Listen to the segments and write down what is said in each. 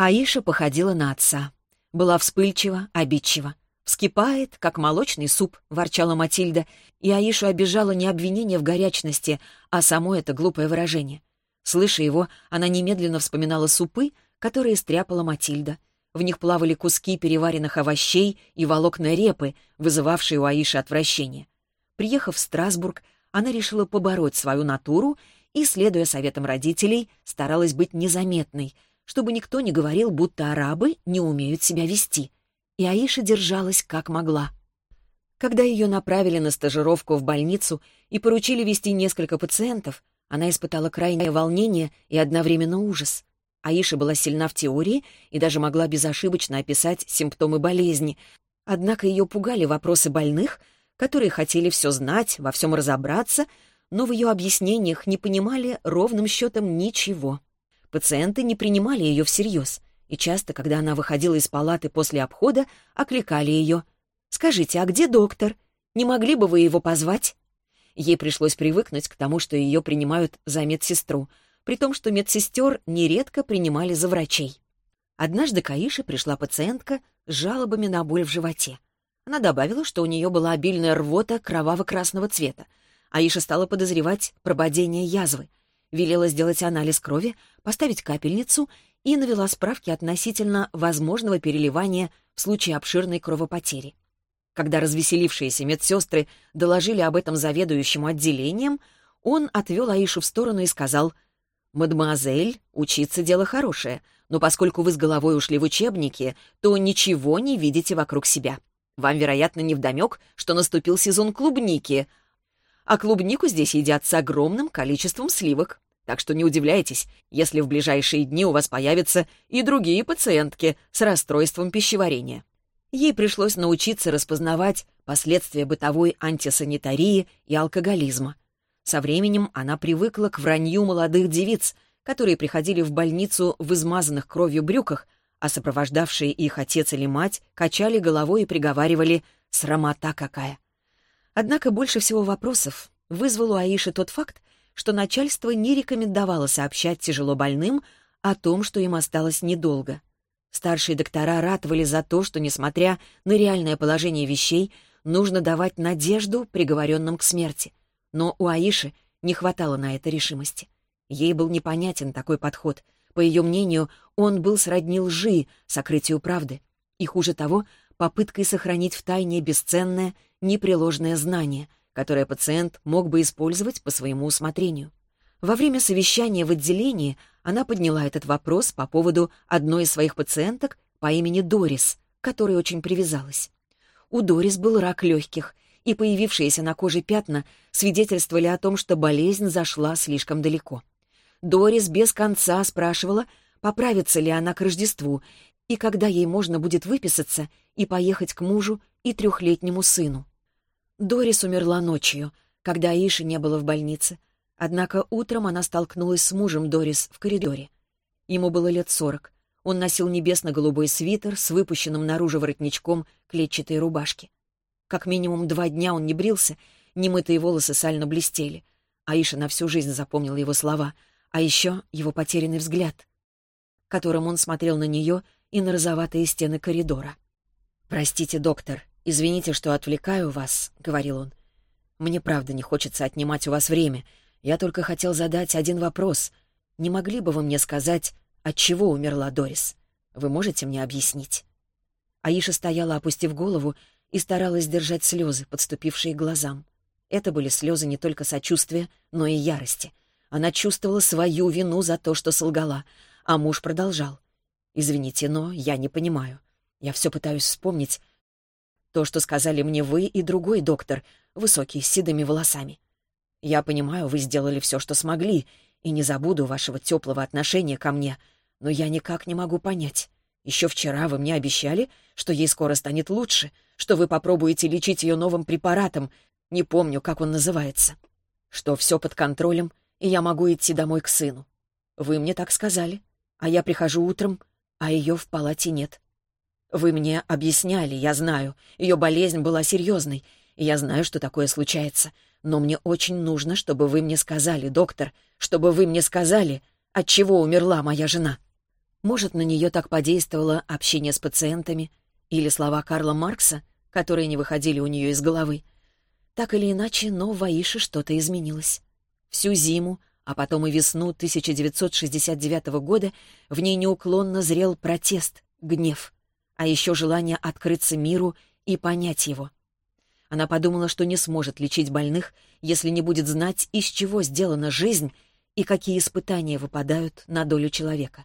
Аиша походила на отца. Была вспыльчива, обидчива. «Вскипает, как молочный суп», — ворчала Матильда, и Аишу обижала не обвинение в горячности, а само это глупое выражение. Слыша его, она немедленно вспоминала супы, которые стряпала Матильда. В них плавали куски переваренных овощей и волокна репы, вызывавшие у Аиши отвращение. Приехав в Страсбург, она решила побороть свою натуру и, следуя советам родителей, старалась быть незаметной, чтобы никто не говорил, будто арабы не умеют себя вести — и Аиша держалась как могла. Когда ее направили на стажировку в больницу и поручили вести несколько пациентов, она испытала крайнее волнение и одновременно ужас. Аиша была сильна в теории и даже могла безошибочно описать симптомы болезни, однако ее пугали вопросы больных, которые хотели все знать, во всем разобраться, но в ее объяснениях не понимали ровным счетом ничего. Пациенты не принимали ее всерьез — и часто, когда она выходила из палаты после обхода, окликали ее. «Скажите, а где доктор? Не могли бы вы его позвать?» Ей пришлось привыкнуть к тому, что ее принимают за медсестру, при том, что медсестер нередко принимали за врачей. Однажды к Аише пришла пациентка с жалобами на боль в животе. Она добавила, что у нее была обильная рвота кроваво-красного цвета. Аиша стала подозревать прободение язвы. Велела сделать анализ крови, поставить капельницу и навела справки относительно возможного переливания в случае обширной кровопотери. Когда развеселившиеся медсестры доложили об этом заведующему отделением, он отвел Аишу в сторону и сказал, «Мадемуазель, учиться дело хорошее, но поскольку вы с головой ушли в учебники, то ничего не видите вокруг себя. Вам, вероятно, невдомек, что наступил сезон клубники, а клубнику здесь едят с огромным количеством сливок. Так что не удивляйтесь, если в ближайшие дни у вас появятся и другие пациентки с расстройством пищеварения. Ей пришлось научиться распознавать последствия бытовой антисанитарии и алкоголизма. Со временем она привыкла к вранью молодых девиц, которые приходили в больницу в измазанных кровью брюках, а сопровождавшие их отец или мать качали головой и приговаривали «срамота какая». Однако больше всего вопросов вызвал у Аиши тот факт, что начальство не рекомендовало сообщать тяжело больным о том, что им осталось недолго. Старшие доктора ратовали за то, что, несмотря на реальное положение вещей, нужно давать надежду приговоренным к смерти. Но у Аиши не хватало на это решимости. Ей был непонятен такой подход. По ее мнению, он был сродни лжи, сокрытию правды. И хуже того, попыткой сохранить в тайне бесценное, непреложное знание, которое пациент мог бы использовать по своему усмотрению. Во время совещания в отделении она подняла этот вопрос по поводу одной из своих пациенток по имени Дорис, к которой очень привязалась. У Дорис был рак легких, и появившиеся на коже пятна свидетельствовали о том, что болезнь зашла слишком далеко. Дорис без конца спрашивала, поправится ли она к Рождеству, и когда ей можно будет выписаться и поехать к мужу и трехлетнему сыну. Дорис умерла ночью, когда Аиши не было в больнице. Однако утром она столкнулась с мужем Дорис в коридоре. Ему было лет сорок. Он носил небесно-голубой свитер с выпущенным наружу воротничком клетчатой рубашки. Как минимум два дня он не брился, немытые волосы сально блестели. Аиша на всю жизнь запомнила его слова, а еще его потерянный взгляд, которым он смотрел на нее и на розоватые стены коридора. «Простите, доктор, «Извините, что отвлекаю вас», — говорил он. «Мне правда не хочется отнимать у вас время. Я только хотел задать один вопрос. Не могли бы вы мне сказать, от чего умерла Дорис? Вы можете мне объяснить?» Аиша стояла, опустив голову, и старалась держать слезы, подступившие к глазам. Это были слезы не только сочувствия, но и ярости. Она чувствовала свою вину за то, что солгала, а муж продолжал. «Извините, но я не понимаю. Я все пытаюсь вспомнить, то, что сказали мне вы и другой доктор, высокий, с седыми волосами. Я понимаю, вы сделали все, что смогли, и не забуду вашего теплого отношения ко мне, но я никак не могу понять. Еще вчера вы мне обещали, что ей скоро станет лучше, что вы попробуете лечить ее новым препаратом, не помню, как он называется, что все под контролем, и я могу идти домой к сыну. Вы мне так сказали, а я прихожу утром, а ее в палате нет. Вы мне объясняли, я знаю. Ее болезнь была серьезной, и я знаю, что такое случается. Но мне очень нужно, чтобы вы мне сказали, доктор, чтобы вы мне сказали, от чего умерла моя жена. Может, на нее так подействовало общение с пациентами или слова Карла Маркса, которые не выходили у нее из головы. Так или иначе, но в Аише что-то изменилось. Всю зиму, а потом и весну 1969 года в ней неуклонно зрел протест, гнев, а еще желание открыться миру и понять его. Она подумала, что не сможет лечить больных, если не будет знать, из чего сделана жизнь и какие испытания выпадают на долю человека.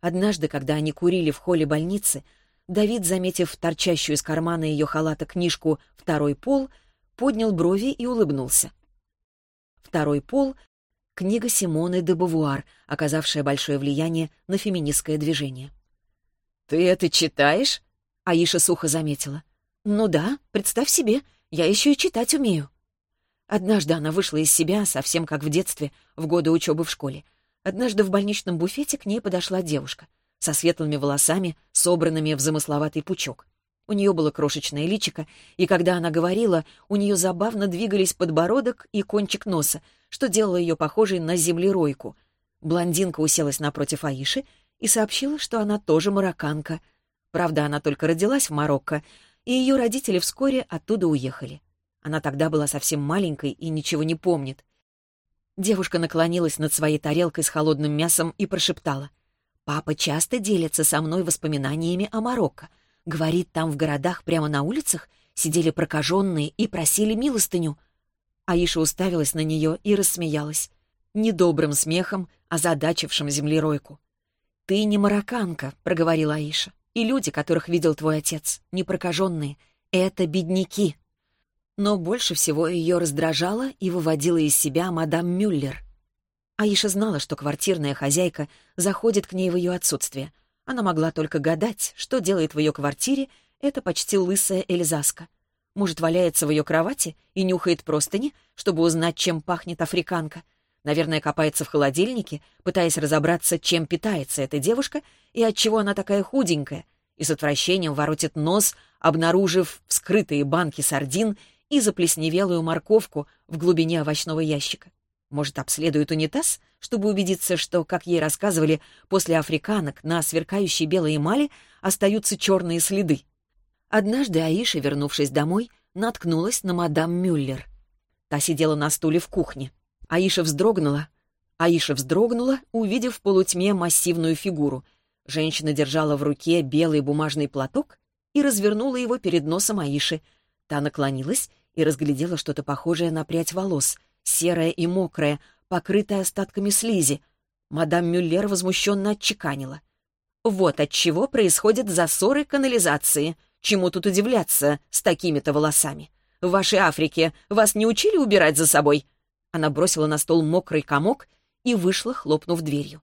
Однажды, когда они курили в холле больницы, Давид, заметив торчащую из кармана ее халата книжку «Второй пол», поднял брови и улыбнулся. «Второй пол» — книга Симоны де Бавуар, оказавшая большое влияние на феминистское движение. «Ты это читаешь?» — Аиша сухо заметила. «Ну да, представь себе, я еще и читать умею». Однажды она вышла из себя, совсем как в детстве, в годы учебы в школе. Однажды в больничном буфете к ней подошла девушка со светлыми волосами, собранными в замысловатый пучок. У нее было крошечное личико, и когда она говорила, у нее забавно двигались подбородок и кончик носа, что делало ее похожей на землеройку. Блондинка уселась напротив Аиши и сообщила, что она тоже марокканка. Правда, она только родилась в Марокко, и ее родители вскоре оттуда уехали. Она тогда была совсем маленькой и ничего не помнит. Девушка наклонилась над своей тарелкой с холодным мясом и прошептала. «Папа часто делится со мной воспоминаниями о Марокко. Говорит, там в городах прямо на улицах сидели прокаженные и просили милостыню». Аиша уставилась на нее и рассмеялась. Недобрым смехом, озадачившим землеройку. «Ты не марокканка», — проговорила Аиша. «И люди, которых видел твой отец, не прокаженные. Это бедняки». Но больше всего ее раздражала и выводила из себя мадам Мюллер. Аиша знала, что квартирная хозяйка заходит к ней в ее отсутствие. Она могла только гадать, что делает в ее квартире эта почти лысая Эльзаска. Может, валяется в ее кровати и нюхает простыни, чтобы узнать, чем пахнет африканка. Наверное, копается в холодильнике, пытаясь разобраться, чем питается эта девушка и отчего она такая худенькая, и с отвращением воротит нос, обнаружив вскрытые банки сардин и заплесневелую морковку в глубине овощного ящика. Может, обследует унитаз, чтобы убедиться, что, как ей рассказывали, после африканок на сверкающей белой эмали остаются черные следы. Однажды Аиша, вернувшись домой, наткнулась на мадам Мюллер. Та сидела на стуле в кухне. Аиша вздрогнула. Аиша вздрогнула, увидев в полутьме массивную фигуру. Женщина держала в руке белый бумажный платок и развернула его перед носом Аиши. Та наклонилась и разглядела что-то похожее на прядь волос, серое и мокрое, покрытое остатками слизи. Мадам Мюллер возмущенно отчеканила. «Вот от чего происходят засоры канализации. Чему тут удивляться с такими-то волосами? В вашей Африке вас не учили убирать за собой?» Она бросила на стол мокрый комок и вышла, хлопнув дверью.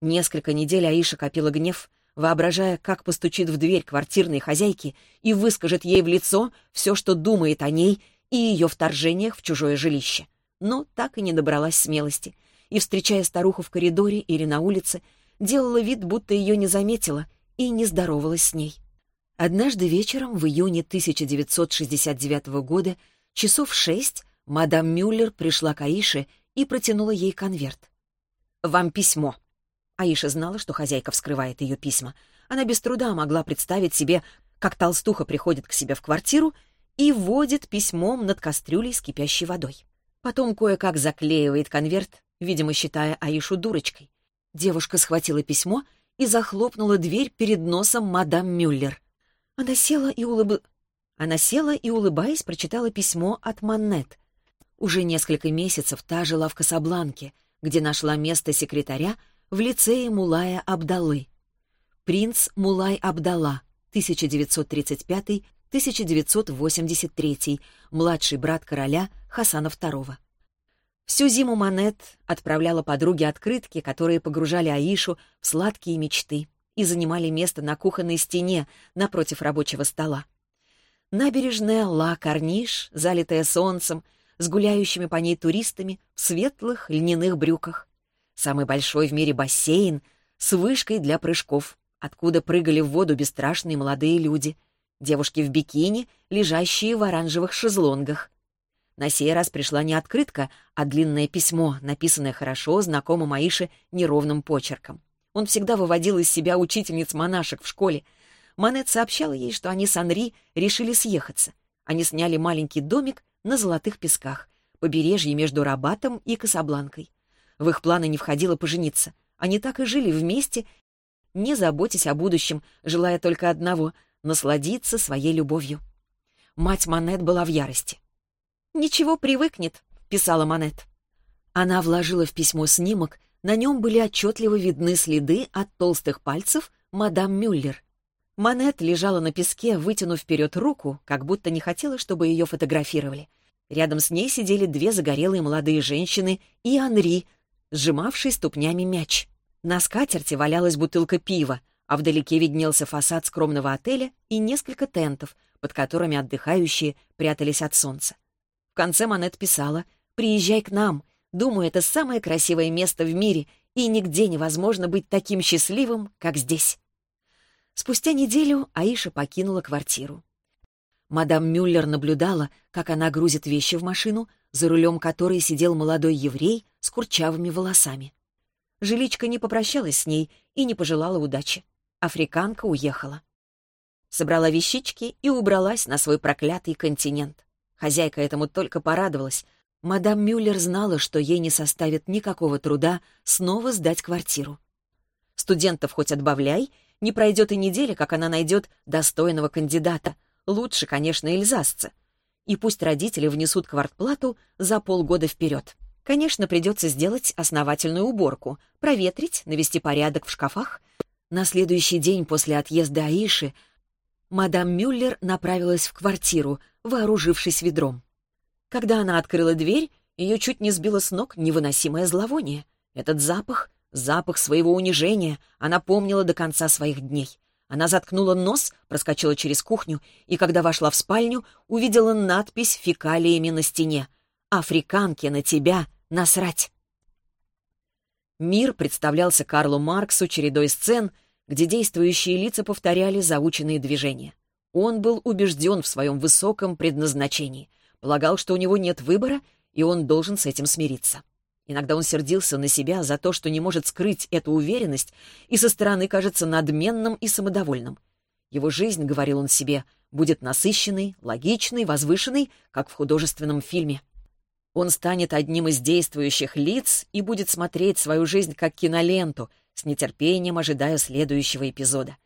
Несколько недель Аиша копила гнев, воображая, как постучит в дверь квартирной хозяйки и выскажет ей в лицо все, что думает о ней и ее вторжениях в чужое жилище. Но так и не добралась смелости, и, встречая старуху в коридоре или на улице, делала вид, будто ее не заметила и не здоровалась с ней. Однажды вечером в июне 1969 года, часов шесть, мадам Мюллер пришла к Аише и протянула ей конверт. «Вам письмо», Аиша знала, что хозяйка вскрывает ее письма. Она без труда могла представить себе, как толстуха приходит к себе в квартиру и вводит письмом над кастрюлей с кипящей водой. Потом кое-как заклеивает конверт, видимо, считая Аишу дурочкой. Девушка схватила письмо и захлопнула дверь перед носом мадам Мюллер. Она села и улыб... Она села и, улыбаясь, прочитала письмо от Маннет. Уже несколько месяцев та жила в Касабланке, где нашла место секретаря в лицее Мулая Абдалы. Принц Мулай Абдала, 1935-1983, младший брат короля Хасана II. Всю зиму Манет отправляла подруге открытки, которые погружали Аишу в сладкие мечты и занимали место на кухонной стене напротив рабочего стола. Набережная Ла-Карниш, залитая солнцем, с гуляющими по ней туристами в светлых льняных брюках, самый большой в мире бассейн с вышкой для прыжков, откуда прыгали в воду бесстрашные молодые люди, девушки в бикини, лежащие в оранжевых шезлонгах. На сей раз пришла не открытка, а длинное письмо, написанное хорошо знакомым Аише неровным почерком. Он всегда выводил из себя учительниц-монашек в школе. Манет сообщала ей, что они с Анри решили съехаться. Они сняли маленький домик на Золотых Песках, побережье между Рабатом и Касабланкой. В их планы не входило пожениться. Они так и жили вместе, не заботясь о будущем, желая только одного — насладиться своей любовью. Мать Манет была в ярости. «Ничего, привыкнет», — писала Манет. Она вложила в письмо снимок, на нем были отчетливо видны следы от толстых пальцев мадам Мюллер. Манет лежала на песке, вытянув вперед руку, как будто не хотела, чтобы ее фотографировали. Рядом с ней сидели две загорелые молодые женщины и Анри, сжимавший ступнями мяч. На скатерти валялась бутылка пива, а вдалеке виднелся фасад скромного отеля и несколько тентов, под которыми отдыхающие прятались от солнца. В конце Манет писала «Приезжай к нам. Думаю, это самое красивое место в мире, и нигде невозможно быть таким счастливым, как здесь». Спустя неделю Аиша покинула квартиру. Мадам Мюллер наблюдала, как она грузит вещи в машину, за рулем которой сидел молодой еврей с курчавыми волосами. Жиличка не попрощалась с ней и не пожелала удачи. Африканка уехала. Собрала вещички и убралась на свой проклятый континент. Хозяйка этому только порадовалась. Мадам Мюллер знала, что ей не составит никакого труда снова сдать квартиру. Студентов хоть отбавляй, не пройдет и неделя, как она найдет достойного кандидата — Лучше, конечно, эльзасца. И пусть родители внесут квартплату за полгода вперед. Конечно, придется сделать основательную уборку, проветрить, навести порядок в шкафах. На следующий день после отъезда Аиши мадам Мюллер направилась в квартиру, вооружившись ведром. Когда она открыла дверь, ее чуть не сбило с ног невыносимое зловоние. Этот запах, запах своего унижения, она помнила до конца своих дней. Она заткнула нос, проскочила через кухню и, когда вошла в спальню, увидела надпись фекалиями на стене «Африканке на тебя насрать». Мир представлялся Карлу Марксу чередой сцен, где действующие лица повторяли заученные движения. Он был убежден в своем высоком предназначении, полагал, что у него нет выбора, и он должен с этим смириться. Иногда он сердился на себя за то, что не может скрыть эту уверенность, и со стороны кажется надменным и самодовольным. Его жизнь, говорил он себе, будет насыщенной, логичной, возвышенной, как в художественном фильме. Он станет одним из действующих лиц и будет смотреть свою жизнь как киноленту, с нетерпением ожидая следующего эпизода.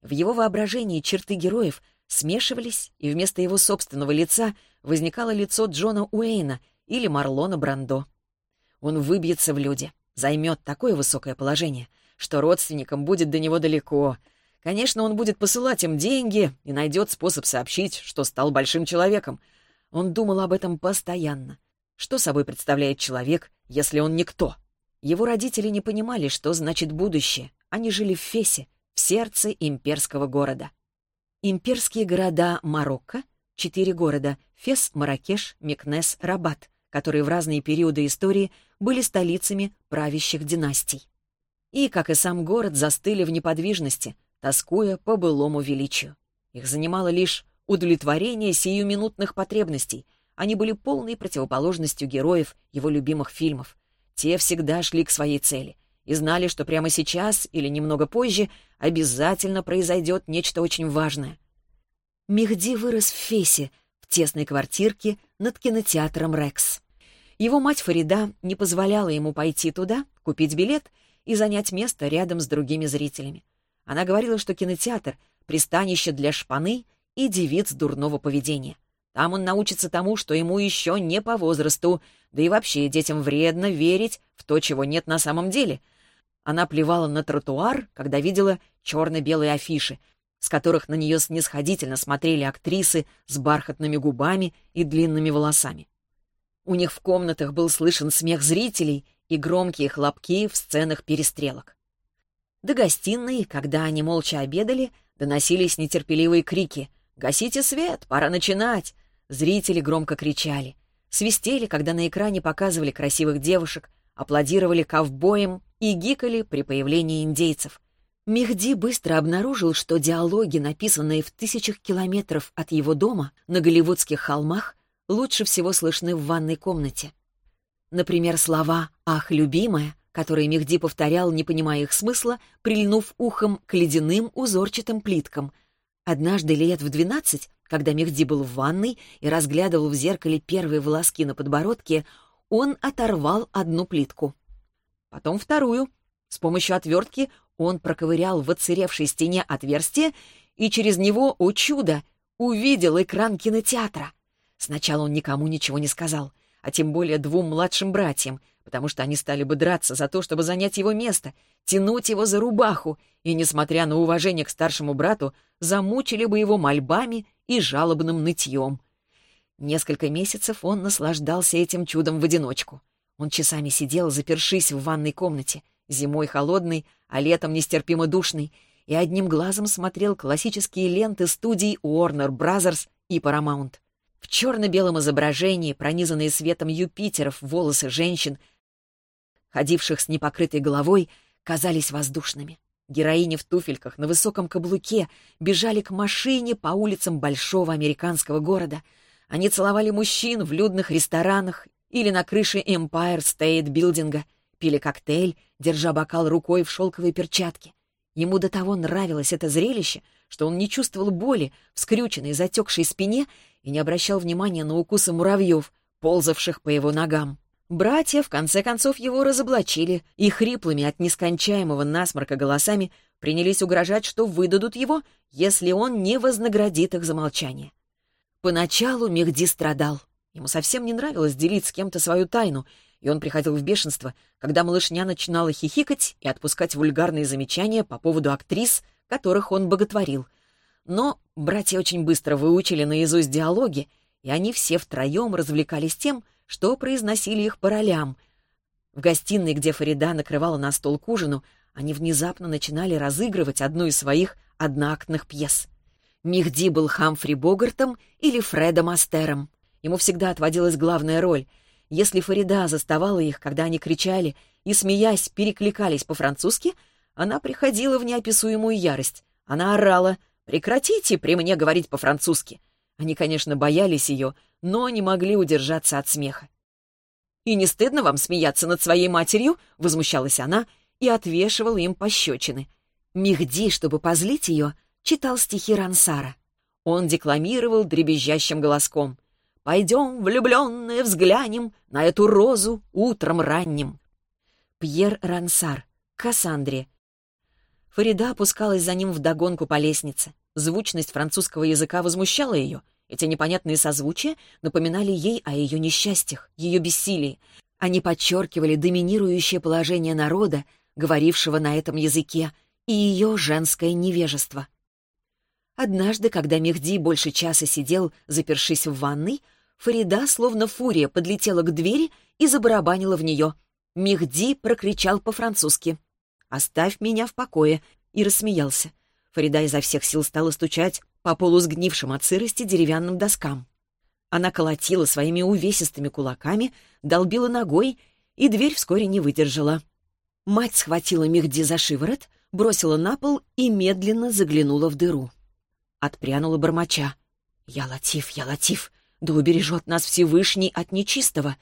В его воображении черты героев смешивались, и вместо его собственного лица возникало лицо Джона Уэйна или Марлона Брандо. Он выбьется в люди, займет такое высокое положение, что родственникам будет до него далеко. Конечно, он будет посылать им деньги и найдет способ сообщить, что стал большим человеком. Он думал об этом постоянно. Что собой представляет человек, если он никто? Его родители не понимали, что значит будущее. Они жили в Фесе, в сердце имперского города. Имперские города Марокко — четыре города — Фес, Маракеш, Мекнес, Рабат которые в разные периоды истории были столицами правящих династий. И, как и сам город, застыли в неподвижности, тоскуя по былому величию. Их занимало лишь удовлетворение сиюминутных потребностей. Они были полной противоположностью героев его любимых фильмов. Те всегда шли к своей цели и знали, что прямо сейчас или немного позже обязательно произойдет нечто очень важное. Мехди вырос в Фесе, в тесной квартирке над кинотеатром «Рекс». Его мать Фарида не позволяла ему пойти туда, купить билет и занять место рядом с другими зрителями. Она говорила, что кинотеатр — пристанище для шпаны и девиц дурного поведения. Там он научится тому, что ему еще не по возрасту, да и вообще детям вредно верить в то, чего нет на самом деле. Она плевала на тротуар, когда видела черно-белые афиши, с которых на нее снисходительно смотрели актрисы с бархатными губами и длинными волосами. У них в комнатах был слышен смех зрителей и громкие хлопки в сценах перестрелок. До гостиной, когда они молча обедали, доносились нетерпеливые крики «Гасите свет! Пора начинать!» Зрители громко кричали. Свистели, когда на экране показывали красивых девушек, аплодировали ковбоям и гикали при появлении индейцев. Мехди быстро обнаружил, что диалоги, написанные в тысячах километров от его дома на голливудских холмах, лучше всего слышны в ванной комнате. Например, слова «Ах, любимая» которые Мехди повторял, не понимая их смысла, прильнув ухом к ледяным узорчатым плиткам. Однажды лет в двенадцать, когда Мехди был в ванной и разглядывал в зеркале первые волоски на подбородке, он оторвал одну плитку. Потом вторую. С помощью отвертки он проковырял в отсыревшей стене отверстие и через него, о чудо, увидел экран кинотеатра. Сначала он никому ничего не сказал, а тем более двум младшим братьям, потому что они стали бы драться за то, чтобы занять его место, тянуть его за рубаху, и, несмотря на уважение к старшему брату, замучили бы его мольбами и жалобным нытьем. Несколько месяцев он наслаждался этим чудом в одиночку. Он часами сидел, запершись в ванной комнате, зимой холодный, а летом нестерпимо душный, и одним глазом смотрел классические ленты студий Warner Brothers и Paramount. В черно-белом изображении, пронизанные светом Юпитеров, волосы женщин, ходивших с непокрытой головой, казались воздушными. Героини в туфельках на высоком каблуке бежали к машине по улицам большого американского города. Они целовали мужчин в людных ресторанах или на крыше Empire State Building, пили коктейль, держа бокал рукой в шелковой перчатке. Ему до того нравилось это зрелище, что он не чувствовал боли в скрюченной, затекшей спине и не обращал внимания на укусы муравьев, ползавших по его ногам. Братья, в конце концов, его разоблачили и хриплыми от нескончаемого насморка голосами принялись угрожать, что выдадут его, если он не вознаградит их за молчание. Поначалу Мехди страдал. Ему совсем не нравилось делить с кем-то свою тайну, и он приходил в бешенство, когда малышня начинала хихикать и отпускать вульгарные замечания по поводу актрис, которых он боготворил. Но братья очень быстро выучили наизусть диалоги, и они все втроем развлекались тем, что произносили их по ролям. В гостиной, где Фарида накрывала на стол к ужину, они внезапно начинали разыгрывать одну из своих одноактных пьес. Мехди был Хамфри Богартом или Фредом Астером. Ему всегда отводилась главная роль. Если Фарида заставала их, когда они кричали и, смеясь, перекликались по-французски, она приходила в неописуемую ярость. Она орала «Прекратите при мне говорить по-французски!» Они, конечно, боялись ее, но не могли удержаться от смеха. «И не стыдно вам смеяться над своей матерью?» — возмущалась она и отвешивала им пощечины. Мехди, чтобы позлить ее, читал стихи Рансара. Он декламировал дребезжащим голоском. «Пойдем, влюбленные, взглянем на эту розу утром ранним». Пьер Рансар, Кассандре. Фарида опускалась за ним вдогонку по лестнице. Звучность французского языка возмущала ее. Эти непонятные созвучия напоминали ей о ее несчастьях, ее бессилии. Они подчеркивали доминирующее положение народа, говорившего на этом языке, и ее женское невежество. Однажды, когда Мехди больше часа сидел, запершись в ванной, Фарида, словно фурия, подлетела к двери и забарабанила в нее. Мехди прокричал по-французски. «Оставь меня в покое!» и рассмеялся. Фарида изо всех сил стала стучать по полусгнившим от сырости деревянным доскам. Она колотила своими увесистыми кулаками, долбила ногой, и дверь вскоре не выдержала. Мать схватила Мехди за шиворот, бросила на пол и медленно заглянула в дыру. Отпрянула бормоча. «Я Латиф, я Латиф, да убережет нас Всевышний от нечистого!»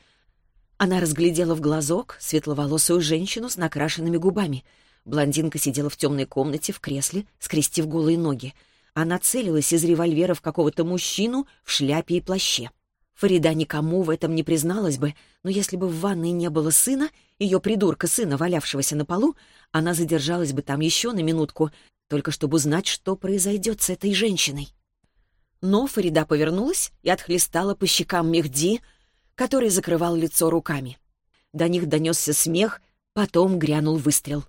Она разглядела в глазок светловолосую женщину с накрашенными губами. Блондинка сидела в темной комнате в кресле, скрестив голые ноги. Она целилась из револьвера в какого-то мужчину в шляпе и плаще. Фарида никому в этом не призналась бы, но если бы в ванной не было сына, ее придурка сына, валявшегося на полу, она задержалась бы там еще на минутку, только чтобы узнать, что произойдет с этой женщиной. Но Фарида повернулась и отхлестала по щекам Мехди, который закрывал лицо руками. До них донесся смех, потом грянул выстрел.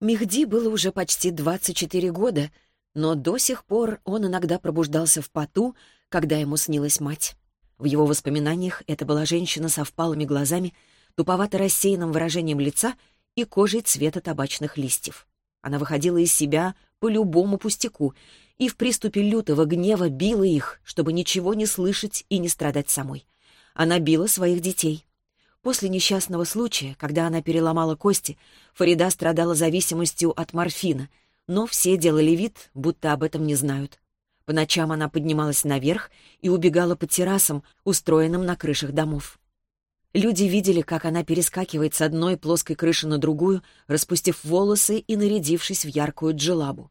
Мехди было уже почти 24 года, но до сих пор он иногда пробуждался в поту, когда ему снилась мать. В его воспоминаниях это была женщина со впалыми глазами, туповато-рассеянным выражением лица и кожей цвета табачных листьев. Она выходила из себя по любому пустяку и в приступе лютого гнева била их, чтобы ничего не слышать и не страдать самой. Она била своих детей. После несчастного случая, когда она переломала кости, Фарида страдала зависимостью от морфина, но все делали вид, будто об этом не знают. По ночам она поднималась наверх и убегала по террасам, устроенным на крышах домов. Люди видели, как она перескакивает с одной плоской крыши на другую, распустив волосы и нарядившись в яркую джелабу.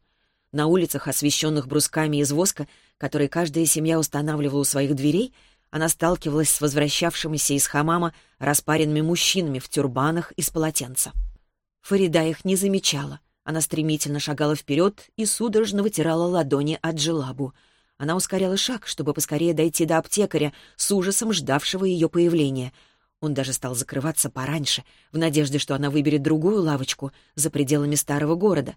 На улицах, освещенных брусками из воска, которые каждая семья устанавливала у своих дверей, она сталкивалась с возвращавшимися из хамама распаренными мужчинами в тюрбанах из полотенца. Фарида их не замечала. Она стремительно шагала вперед и судорожно вытирала ладони от джелабу. Она ускоряла шаг, чтобы поскорее дойти до аптекаря, с ужасом ждавшего ее появления — он даже стал закрываться пораньше, в надежде, что она выберет другую лавочку за пределами старого города.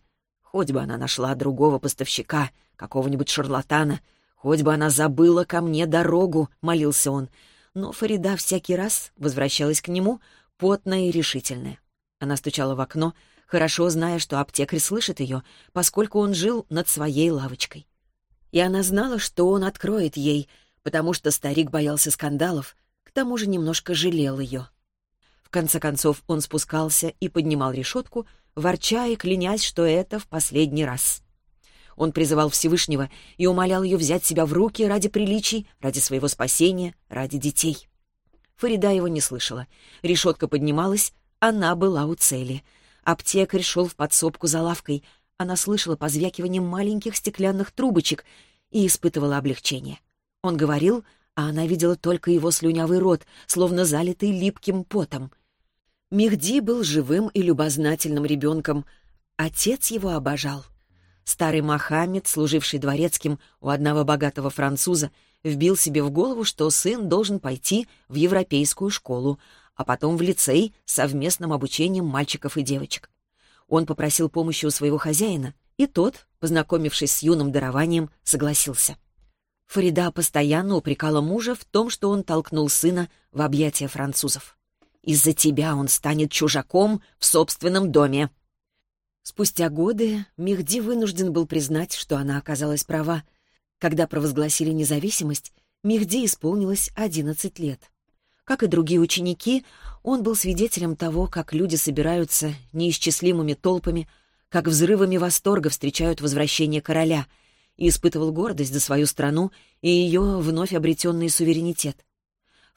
Хоть бы она нашла другого поставщика, какого-нибудь шарлатана, хоть бы она забыла ко мне дорогу, — молился он. Но Фарида всякий раз возвращалась к нему, потная и решительная. Она стучала в окно, хорошо зная, что аптекарь слышит ее, поскольку он жил над своей лавочкой. И она знала, что он откроет ей, потому что старик боялся скандалов, тому же немножко жалел ее. В конце концов он спускался и поднимал решетку, ворча и клянясь, что это в последний раз. Он призывал Всевышнего и умолял ее взять себя в руки ради приличий, ради своего спасения, ради детей. Фарида его не слышала. Решетка поднималась, она была у цели. Аптекарь шел в подсобку за лавкой. Она слышала позвякивание маленьких стеклянных трубочек и испытывала облегчение. Он говорил, а она видела только его слюнявый рот, словно залитый липким потом. Мехди был живым и любознательным ребенком. Отец его обожал. Старый Мохаммед, служивший дворецким у одного богатого француза, вбил себе в голову, что сын должен пойти в европейскую школу, а потом в лицей с совместным обучением мальчиков и девочек. Он попросил помощи у своего хозяина, и тот, познакомившись с юным дарованием, согласился. Фарида постоянно упрекала мужа в том, что он толкнул сына в объятия французов. «Из-за тебя он станет чужаком в собственном доме». Спустя годы Мехди вынужден был признать, что она оказалась права. Когда провозгласили независимость, Мехди исполнилось 11 лет. Как и другие ученики, он был свидетелем того, как люди собираются неисчислимыми толпами, как взрывами восторга встречают возвращение короля — и испытывал гордость за свою страну и ее вновь обретенный суверенитет.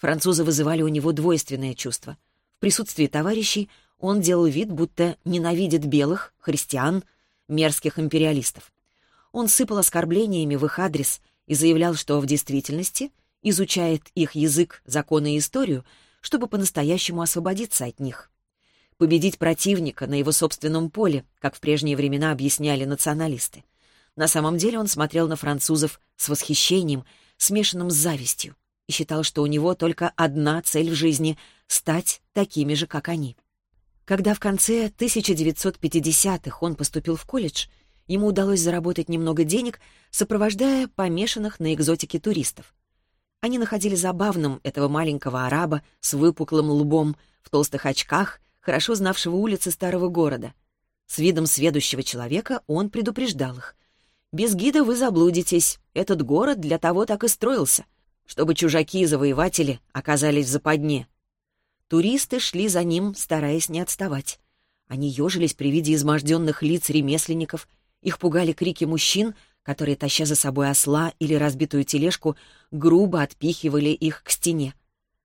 Французы вызывали у него двойственное чувство. В присутствии товарищей он делал вид, будто ненавидит белых, христиан, мерзких империалистов. Он сыпал оскорблениями в их адрес и заявлял, что в действительности изучает их язык, законы и историю, чтобы по-настоящему освободиться от них. Победить противника на его собственном поле, как в прежние времена объясняли националисты. На самом деле он смотрел на французов с восхищением, смешанным с завистью, и считал, что у него только одна цель в жизни — стать такими же, как они. Когда в конце 1950-х он поступил в колледж, ему удалось заработать немного денег, сопровождая помешанных на экзотике туристов. Они находили забавным этого маленького араба с выпуклым лбом, в толстых очках, хорошо знавшего улицы старого города. С видом сведущего человека он предупреждал их. Без гида вы заблудитесь. Этот город для того так и строился, чтобы чужаки и завоеватели оказались в западне. Туристы шли за ним, стараясь не отставать. Они ежились при виде изможденных лиц ремесленников, их пугали крики мужчин, которые, таща за собой осла или разбитую тележку, грубо отпихивали их к стене.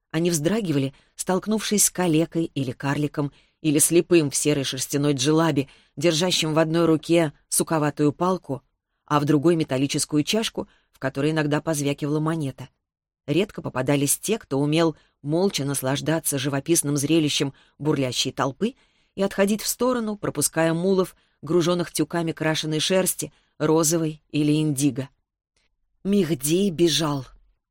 Они вздрагивали, столкнувшись с калекой или карликом, или слепым в серой шерстяной джелабе, держащим в одной руке суковатую палку, а в другой металлическую чашку, в которой иногда позвякивала монета. Редко попадались те, кто умел молча наслаждаться живописным зрелищем бурлящей толпы и отходить в сторону, пропуская мулов, груженных тюками крашеной шерсти, розовой или индиго. Михди бежал.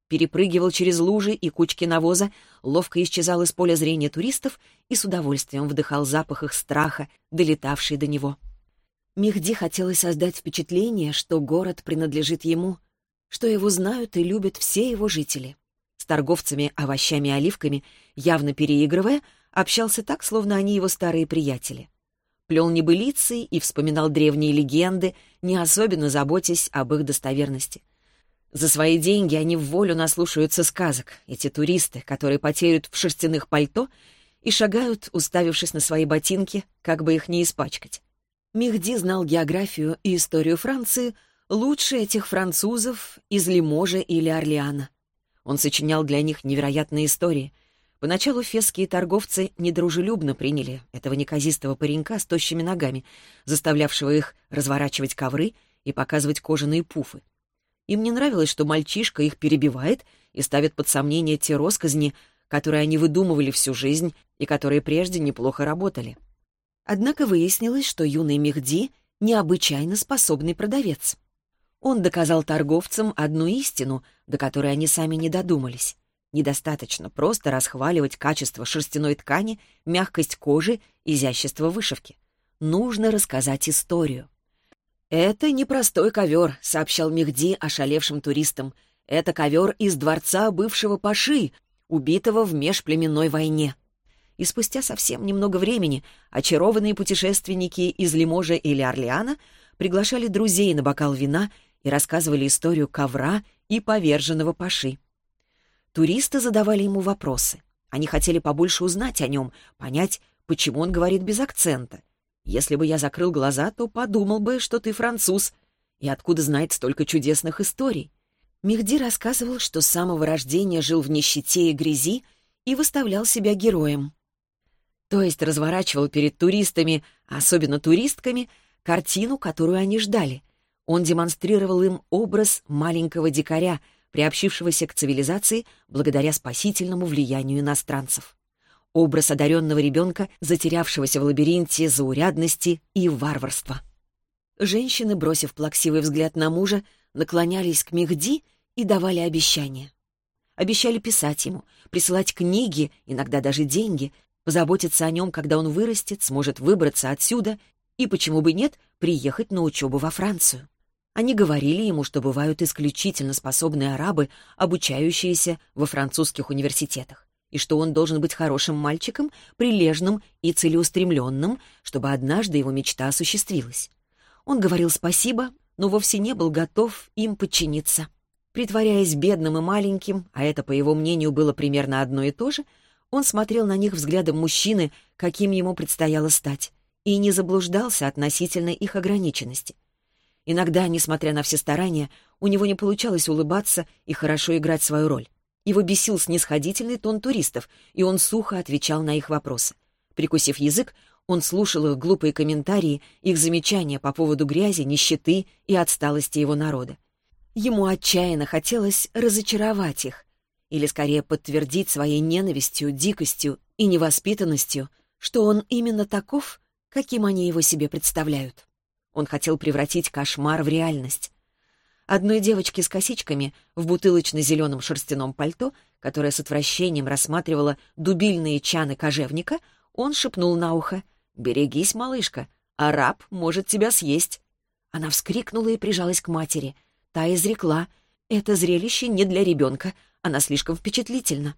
Перепрыгивал через лужи и кучки навоза, ловко исчезал из поля зрения туристов и с удовольствием вдыхал запах их страха, долетавший до него. Мехди хотелось создать впечатление, что город принадлежит ему, что его знают и любят все его жители. С торговцами овощами и оливками, явно переигрывая, общался так, словно они его старые приятели. Плел небылицы и вспоминал древние легенды, не особенно заботясь об их достоверности. За свои деньги они в волю наслушаются сказок, эти туристы, которые потеют в шерстяных пальто и шагают, уставившись на свои ботинки, как бы их не испачкать. Мехди знал географию и историю Франции лучше этих французов из Лиможа или Орлеана. Он сочинял для них невероятные истории, Поначалу фесские торговцы недружелюбно приняли этого неказистого паренька с тощими ногами, заставлявшего их разворачивать ковры и показывать кожаные пуфы. Им не нравилось, что мальчишка их перебивает и ставит под сомнение те росказни, которые они выдумывали всю жизнь и которые прежде неплохо работали. Однако выяснилось, что юный Мехди — необычайно способный продавец. Он доказал торговцам одну истину, до которой они сами не додумались. Недостаточно просто расхваливать качество шерстяной ткани, мягкость кожи, изящество вышивки. Нужно рассказать историю. «Это не простой ковер», — сообщал Мехди ошалевшим туристам. «Это ковер из дворца бывшего Паши, убитого в межплеменной войне». И спустя совсем немного времени очарованные путешественники из Лиможа или Орлеана приглашали друзей на бокал вина и рассказывали историю ковра и поверженного Паши. Туристы задавали ему вопросы. Они хотели побольше узнать о нем, понять, почему он говорит без акцента — если бы я закрыл глаза, то подумал бы, что ты француз. И откуда знает столько чудесных историй? Мехди рассказывал, что с самого рождения жил в нищете и грязи и выставлял себя героем. То есть разворачивал перед туристами, особенно туристками, картину, которую они ждали. Он демонстрировал им образ маленького дикаря, приобщившегося к цивилизации благодаря спасительному влиянию иностранцев образ одаренного ребенка, затерявшегося в лабиринте заурядности и варварства. Женщины, бросив плаксивый взгляд на мужа, наклонялись к Мехди и давали обещания. Обещали писать ему, присылать книги, иногда даже деньги, позаботиться о нем, когда он вырастет, сможет выбраться отсюда и, почему бы нет, приехать на учебу во Францию. Они говорили ему, что бывают исключительно способные арабы, обучающиеся во французских университетах и что он должен быть хорошим мальчиком, прилежным и целеустремленным, чтобы однажды его мечта осуществилась. Он говорил спасибо, но вовсе не был готов им подчиниться. Притворяясь бедным и маленьким, а это, по его мнению, было примерно одно и то же, он смотрел на них взглядом мужчины, каким ему предстояло стать, и не заблуждался относительно их ограниченности. Иногда, несмотря на все старания, у него не получалось улыбаться и хорошо играть свою роль. Его бесил снисходительный тон туристов, и он сухо отвечал на их вопросы. Прикусив язык, он слушал их глупые комментарии, их замечания по поводу грязи, нищеты и отсталости его народа. Ему отчаянно хотелось разочаровать их, или скорее подтвердить своей ненавистью, дикостью и невоспитанностью, что он именно таков, каким они его себе представляют. Он хотел превратить кошмар в реальность. Одной девочке с косичками в бутылочно-зеленом шерстяном пальто, которая с отвращением рассматривала дубильные чаны кожевника, он шепнул на ухо «Берегись, малышка, араб может тебя съесть». Она вскрикнула и прижалась к матери. Та изрекла «Это зрелище не для ребенка, она слишком впечатлительна».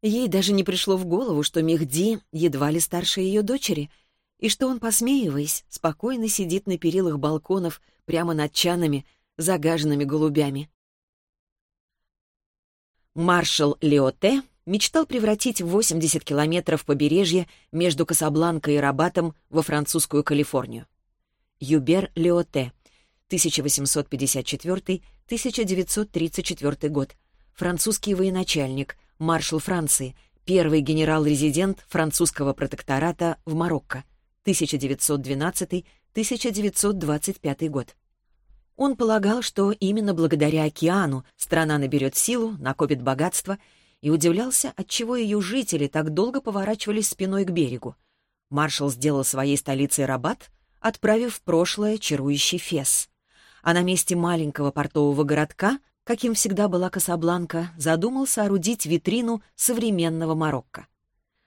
Ей даже не пришло в голову, что Мехди едва ли старше ее дочери, и что он, посмеиваясь, спокойно сидит на перилах балконов прямо над чанами, загаженными голубями. Маршал Леоте мечтал превратить 80 километров побережья между Касабланкой и Рабатом во французскую Калифорнию. Юбер Леоте, 1854-1934 год, французский военачальник, маршал Франции, первый генерал-резидент французского протектората в Марокко, 1912-1925 год. Он полагал, что именно благодаря океану страна наберет силу, накопит богатство, и удивлялся, отчего ее жители так долго поворачивались спиной к берегу. Маршал сделал своей столицей Рабат, отправив в прошлое чарующий Фес. А на месте маленького портового городка, каким всегда была Касабланка, задумал соорудить витрину современного Марокко.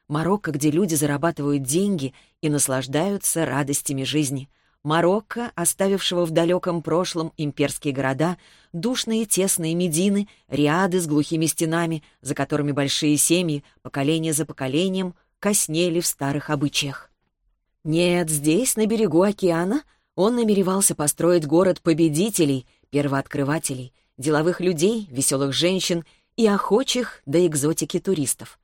Марокко, где люди зарабатывают деньги и наслаждаются радостями жизни — Марокко, оставившего в далеком прошлом имперские города, душные тесные медины, риады с глухими стенами, за которыми большие семьи, поколение за поколением, коснели в старых обычаях. Нет, здесь, на берегу океана, он намеревался построить город победителей, первооткрывателей, деловых людей, веселых женщин и охочих до экзотики туристов.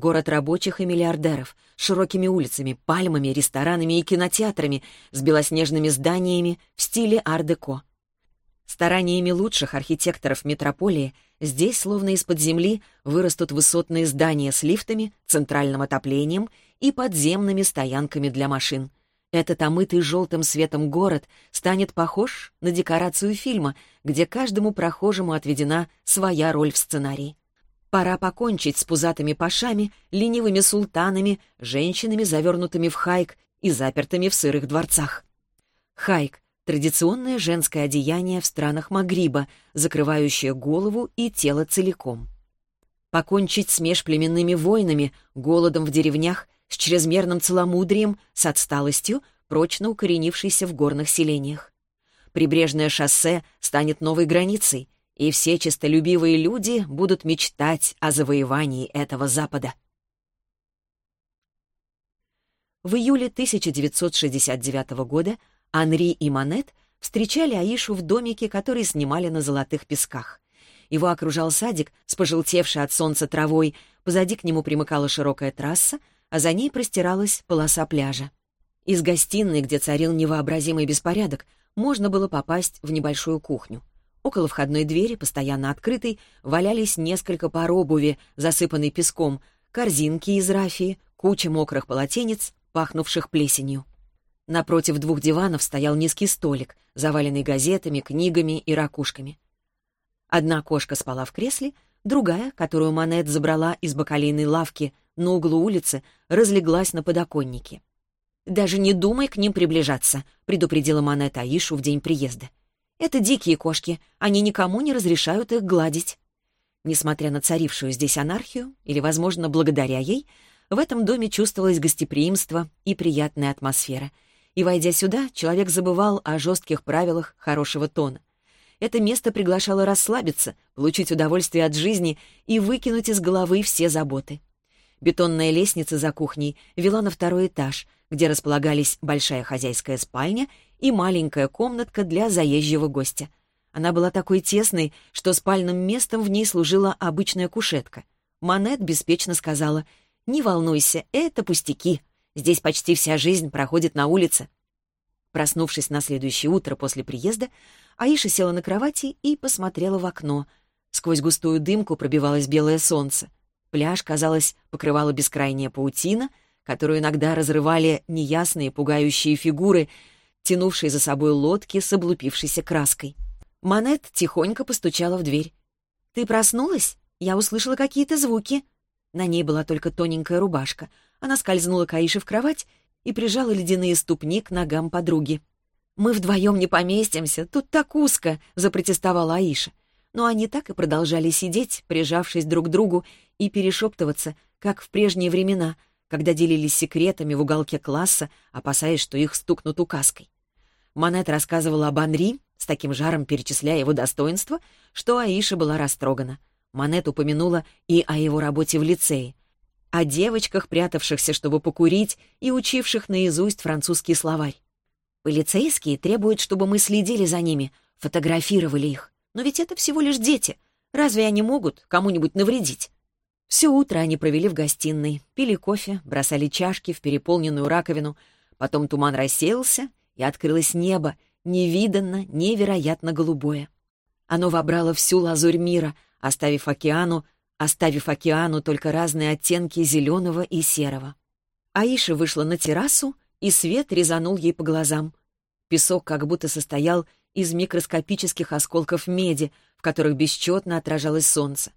Город рабочих и миллиардеров, широкими улицами, пальмами, ресторанами и кинотеатрами, с белоснежными зданиями в стиле ар-деко. Стараниями лучших архитекторов метрополии здесь, словно из-под земли, вырастут высотные здания с лифтами, центральным отоплением и подземными стоянками для машин. Этот омытый желтым светом город станет похож на декорацию фильма, где каждому прохожему отведена своя роль в сценарии. Пора покончить с пузатыми пашами, ленивыми султанами, женщинами, завернутыми в хайк и запертыми в сырых дворцах. Хайк Традиционное женское одеяние в странах Магриба, закрывающее голову и тело целиком. Покончить с межплеменными войнами, голодом в деревнях, с чрезмерным целомудрием, с отсталостью, прочно укоренившейся в горных селениях. Прибрежное шоссе станет новой границей, и все честолюбивые люди будут мечтать о завоевании этого Запада. В июле 1969 года Анри и Манет встречали Аишу в домике, который снимали на Золотых Песках. Его окружал садик с пожелтевшей от солнца травой, позади к нему примыкала широкая трасса, а за ней простиралась полоса пляжа. Из гостиной, где царил невообразимый беспорядок, можно было попасть в небольшую кухню. Около входной двери, постоянно открытой, валялись несколько пар обуви, засыпанной песком, корзинки из рафии, куча мокрых полотенец, пахнувших плесенью. Напротив двух диванов стоял низкий столик, заваленный газетами, книгами и ракушками. Одна кошка спала в кресле, другая, которую Манет забрала из бакалейной лавки на углу улицы, разлеглась на подоконнике. «Даже не думай к ним приближаться», — предупредила Манет Аишу в день приезда. «Это дикие кошки, они никому не разрешают их гладить». Несмотря на царившую здесь анархию, или, возможно, благодаря ей, в этом доме чувствовалось гостеприимство и приятная атмосфера — и, войдя сюда, человек забывал о жестких правилах хорошего тона. Это место приглашало расслабиться, получить удовольствие от жизни и выкинуть из головы все заботы. Бетонная лестница за кухней вела на второй этаж, где располагались большая хозяйская спальня и маленькая комнатка для заезжего гостя. Она была такой тесной, что спальным местом в ней служила обычная кушетка. Манет беспечно сказала, «Не волнуйся, это пустяки. Здесь почти вся жизнь проходит на улице. Проснувшись на следующее утро после приезда, Аиша села на кровати и посмотрела в окно. Сквозь густую дымку пробивалось белое солнце. Пляж, казалось, покрывала бескрайняя паутина, которую иногда разрывали неясные пугающие фигуры, тянувшие за собой лодки с облупившейся краской. Манет тихонько постучала в дверь. «Ты проснулась? Я услышала какие-то звуки». На ней была только тоненькая рубашка — она скользнула к Аише в кровать и прижала ледяные ступни к ногам подруги. «Мы вдвоем не поместимся, тут так узко», — запротестовала Аиша. Но они так и продолжали сидеть, прижавшись друг к другу, и перешептываться, как в прежние времена, когда делились секретами в уголке класса, опасаясь, что их стукнут указкой. Манет рассказывала об Анри, с таким жаром перечисляя его достоинства, что Аиша была растрогана. Манет упомянула и о его работе в лицее о девочках, прятавшихся, чтобы покурить, и учивших наизусть французский словарь. Полицейские требуют, чтобы мы следили за ними, фотографировали их. Но ведь это всего лишь дети. Разве они могут кому-нибудь навредить? Все утро они провели в гостиной, пили кофе, бросали чашки в переполненную раковину. Потом туман рассеялся, и открылось небо, невиданно, невероятно голубое. Оно вобрало всю лазурь мира, оставив океану оставив океану только разные оттенки зеленого и серого. Аиша вышла на террасу, и свет резанул ей по глазам. Песок как будто состоял из микроскопических осколков меди, в которых бесчетно отражалось солнце.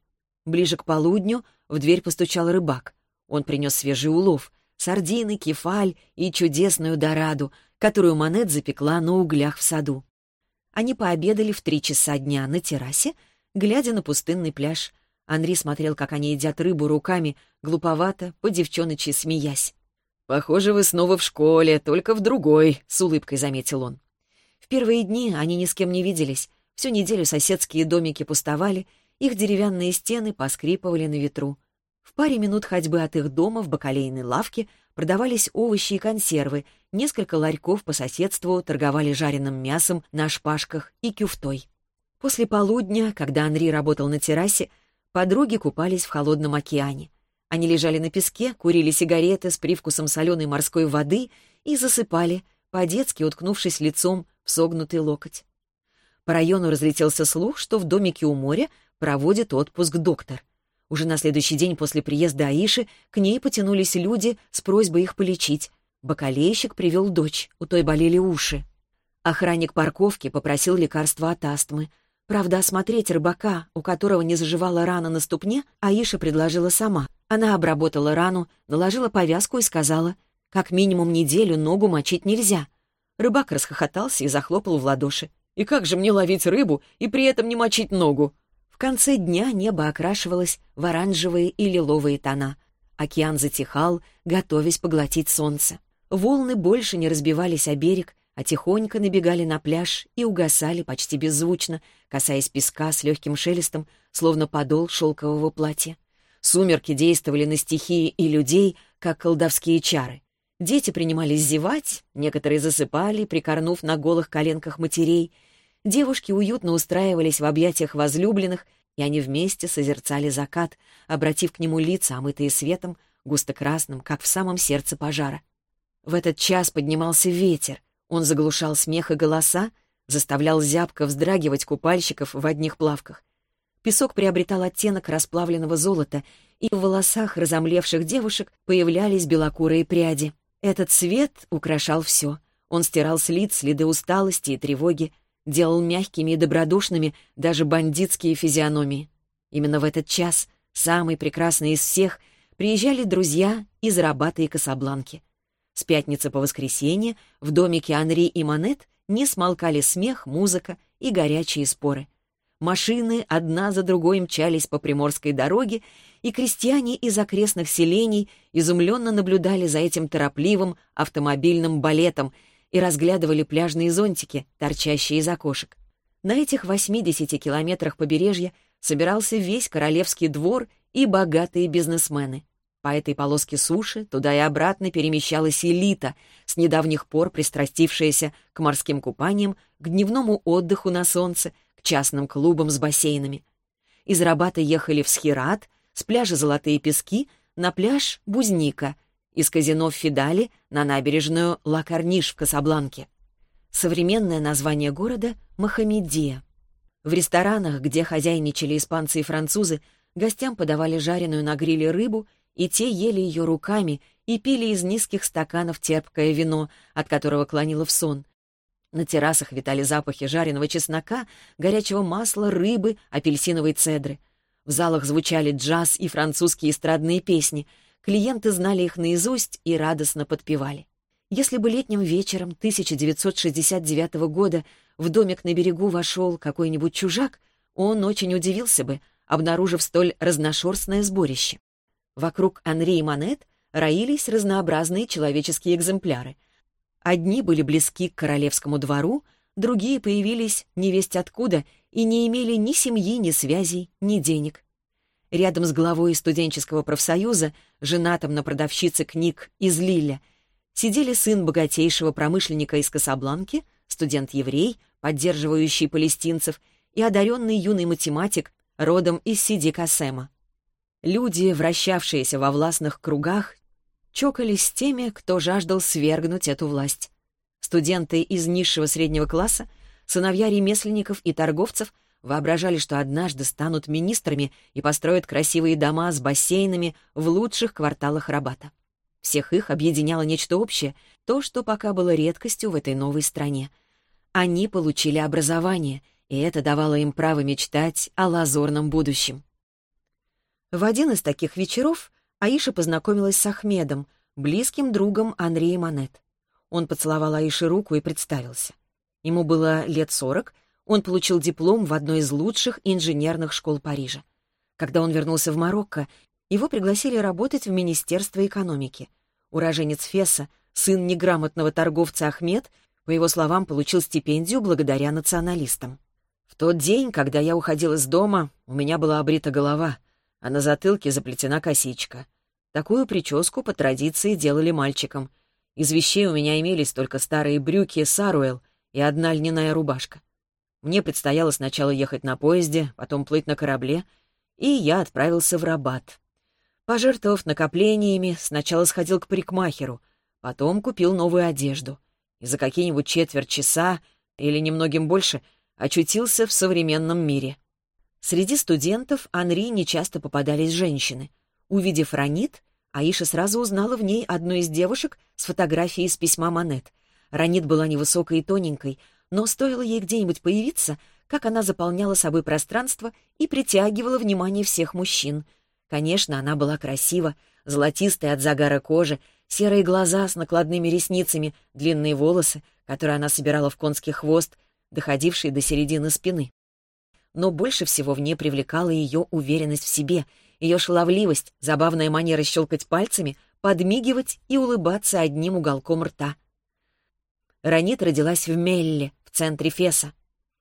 Ближе к полудню в дверь постучал рыбак. Он принес свежий улов — сардины, кефаль и чудесную дораду, которую Манет запекла на углях в саду. Они пообедали в три часа дня на террасе, глядя на пустынный пляж — Анри смотрел, как они едят рыбу руками, глуповато, по девчоночи смеясь. «Похоже, вы снова в школе, только в другой», — с улыбкой заметил он. В первые дни они ни с кем не виделись. Всю неделю соседские домики пустовали, их деревянные стены поскрипывали на ветру. В паре минут ходьбы от их дома в бакалейной лавке продавались овощи и консервы, несколько ларьков по соседству торговали жареным мясом на шпажках и кюфтой. После полудня, когда Анри работал на террасе, Подруги купались в холодном океане. Они лежали на песке, курили сигареты с привкусом соленой морской воды и засыпали, по-детски уткнувшись лицом в согнутый локоть. По району разлетелся слух, что в домике у моря проводит отпуск доктор. Уже на следующий день после приезда Аиши к ней потянулись люди с просьбой их полечить. Бакалейщик привел дочь, у той болели уши. Охранник парковки попросил лекарства от астмы. Правда, осмотреть рыбака, у которого не заживала рана на ступне, Аиша предложила сама. Она обработала рану, наложила повязку и сказала, как минимум неделю ногу мочить нельзя. Рыбак расхохотался и захлопал в ладоши. «И как же мне ловить рыбу и при этом не мочить ногу?» В конце дня небо окрашивалось в оранжевые и лиловые тона. Океан затихал, готовясь поглотить солнце. Волны больше не разбивались о берег, а тихонько набегали на пляж и угасали почти беззвучно, касаясь песка с легким шелестом, словно подол шелкового платья. Сумерки действовали на стихии и людей, как колдовские чары. Дети принимались зевать, некоторые засыпали, прикорнув на голых коленках матерей. Девушки уютно устраивались в объятиях возлюбленных, и они вместе созерцали закат, обратив к нему лица, омытые светом, густо-красным, как в самом сердце пожара. В этот час поднимался ветер — он заглушал смех и голоса, заставлял зябко вздрагивать купальщиков в одних плавках. Песок приобретал оттенок расплавленного золота, и в волосах разомлевших девушек появлялись белокурые пряди. Этот свет украшал все. Он стирал с лиц следы усталости и тревоги, делал мягкими и добродушными даже бандитские физиономии. Именно в этот час, самый прекрасный из всех, приезжали друзья из Рабата и Касабланки — с пятницы по воскресенье в домике Анри и Монет не смолкали смех, музыка и горячие споры. Машины одна за другой мчались по приморской дороге, и крестьяне из окрестных селений изумленно наблюдали за этим торопливым автомобильным балетом и разглядывали пляжные зонтики, торчащие из окошек. На этих 80 километрах побережья собирался весь королевский двор и богатые бизнесмены. По этой полоске суши туда и обратно перемещалась элита, с недавних пор пристрастившаяся к морским купаниям, к дневному отдыху на солнце, к частным клубам с бассейнами. Из Рабата ехали в Схират, с пляжа Золотые Пески на пляж Бузника, из казино в Фидале на набережную Ла-Карниш в Касабланке. Современное название города — Мохаммедия. В ресторанах, где хозяйничали испанцы и французы, гостям подавали жареную на гриле рыбу — и те ели ее руками и пили из низких стаканов терпкое вино, от которого клонило в сон. На террасах витали запахи жареного чеснока, горячего масла, рыбы, апельсиновой цедры. В залах звучали джаз и французские эстрадные песни. Клиенты знали их наизусть и радостно подпевали. Если бы летним вечером 1969 года в домик на берегу вошел какой-нибудь чужак, он очень удивился бы, обнаружив столь разношерстное сборище. Вокруг Анри и Монет роились разнообразные человеческие экземпляры. Одни были близки к королевскому двору, другие появились невесть откуда и не имели ни семьи, ни связей, ни денег. Рядом с главой студенческого профсоюза, женатым на продавщице книг из Лиля, сидели сын богатейшего промышленника из Касабланки, студент-еврей, поддерживающий палестинцев, и одаренный юный математик родом из Сиди Касема. Люди, вращавшиеся во властных кругах, чокались с теми, кто жаждал свергнуть эту власть. Студенты из низшего среднего класса, сыновья ремесленников и торговцев воображали, что однажды станут министрами и построят красивые дома с бассейнами в лучших кварталах Рабата. Всех их объединяло нечто общее, то, что пока было редкостью в этой новой стране. Они получили образование, и это давало им право мечтать о лазурном будущем. В один из таких вечеров Аиша познакомилась с Ахмедом, близким другом Анри Монет. Он поцеловал Аише руку и представился. Ему было лет сорок, он получил диплом в одной из лучших инженерных школ Парижа. Когда он вернулся в Марокко, его пригласили работать в Министерство экономики. Уроженец Феса, сын неграмотного торговца Ахмед, по его словам, получил стипендию благодаря националистам. В тот день, когда я уходил из дома, у меня была обрита голова — а на затылке заплетена косичка. Такую прическу по традиции делали мальчикам. Из вещей у меня имелись только старые брюки Саруэл и одна льняная рубашка. Мне предстояло сначала ехать на поезде, потом плыть на корабле, и я отправился в Рабат. Пожертвовав накоплениями, сначала сходил к парикмахеру, потом купил новую одежду. И за какие-нибудь четверть часа или немногим больше очутился в современном мире. Среди студентов Анри нечасто попадались женщины. Увидев Ранит, Аиша сразу узнала в ней одну из девушек с фотографией из письма Монет. Ранит была невысокой и тоненькой, но стоило ей где-нибудь появиться, как она заполняла собой пространство и притягивала внимание всех мужчин. Конечно, она была красива, золотистая от загара кожи, серые глаза с накладными ресницами, длинные волосы, которые она собирала в конский хвост, доходивший до середины спины. Но больше всего в ней привлекала ее уверенность в себе, ее шаловливость, забавная манера щелкать пальцами, подмигивать и улыбаться одним уголком рта. Ранит родилась в Мелле, в центре Феса,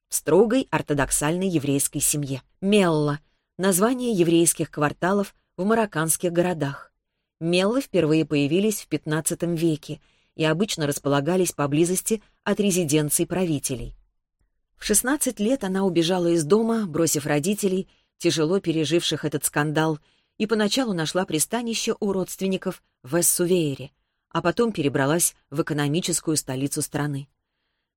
в строгой ортодоксальной еврейской семье. Мелла — название еврейских кварталов в марокканских городах. Меллы впервые появились в XV веке и обычно располагались поблизости от резиденций правителей. В 16 лет она убежала из дома, бросив родителей, тяжело переживших этот скандал, и поначалу нашла пристанище у родственников в Эссувейре, а потом перебралась в экономическую столицу страны.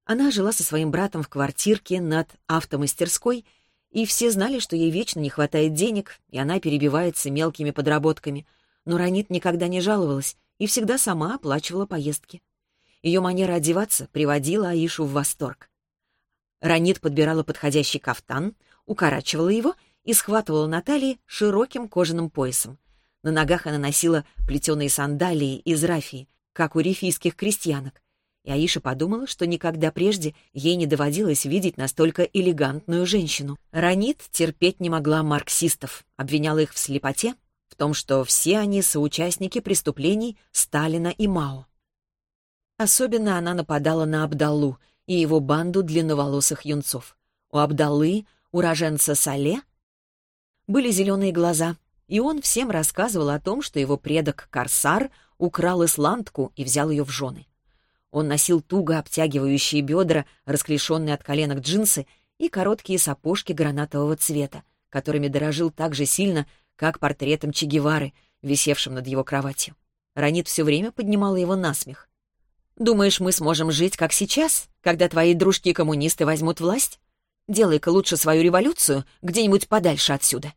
Она жила со своим братом в квартирке над автомастерской, и все знали, что ей вечно не хватает денег, и она перебивается мелкими подработками. Но Ранит никогда не жаловалась и всегда сама оплачивала поездки. Ее манера одеваться приводила Аишу в восторг. Ранит подбирала подходящий кафтан, укорачивала его и схватывала на талии широким кожаным поясом. На ногах она носила плетеные сандалии из рафии, как у рифийских крестьянок, и Аиша подумала, что никогда прежде ей не доводилось видеть настолько элегантную женщину. Ранит терпеть не могла марксистов, обвиняла их в слепоте, в том, что все они соучастники преступлений Сталина и Мао. Особенно она нападала на Абдаллу и его банду длинноволосых юнцов. У Абдаллы, уроженца Сале, были зеленые глаза, и он всем рассказывал о том, что его предок Корсар украл исландку и взял ее в жены. Он носил туго обтягивающие бедра, расклешенные от коленок джинсы и короткие сапожки гранатового цвета, которыми дорожил так же сильно, как портретом Че Гевары, висевшим над его кроватью. Ранит все время поднимала его на смех. «Думаешь, мы сможем жить, как сейчас, когда твои дружки-коммунисты возьмут власть? Делай-ка лучше свою революцию где-нибудь подальше отсюда».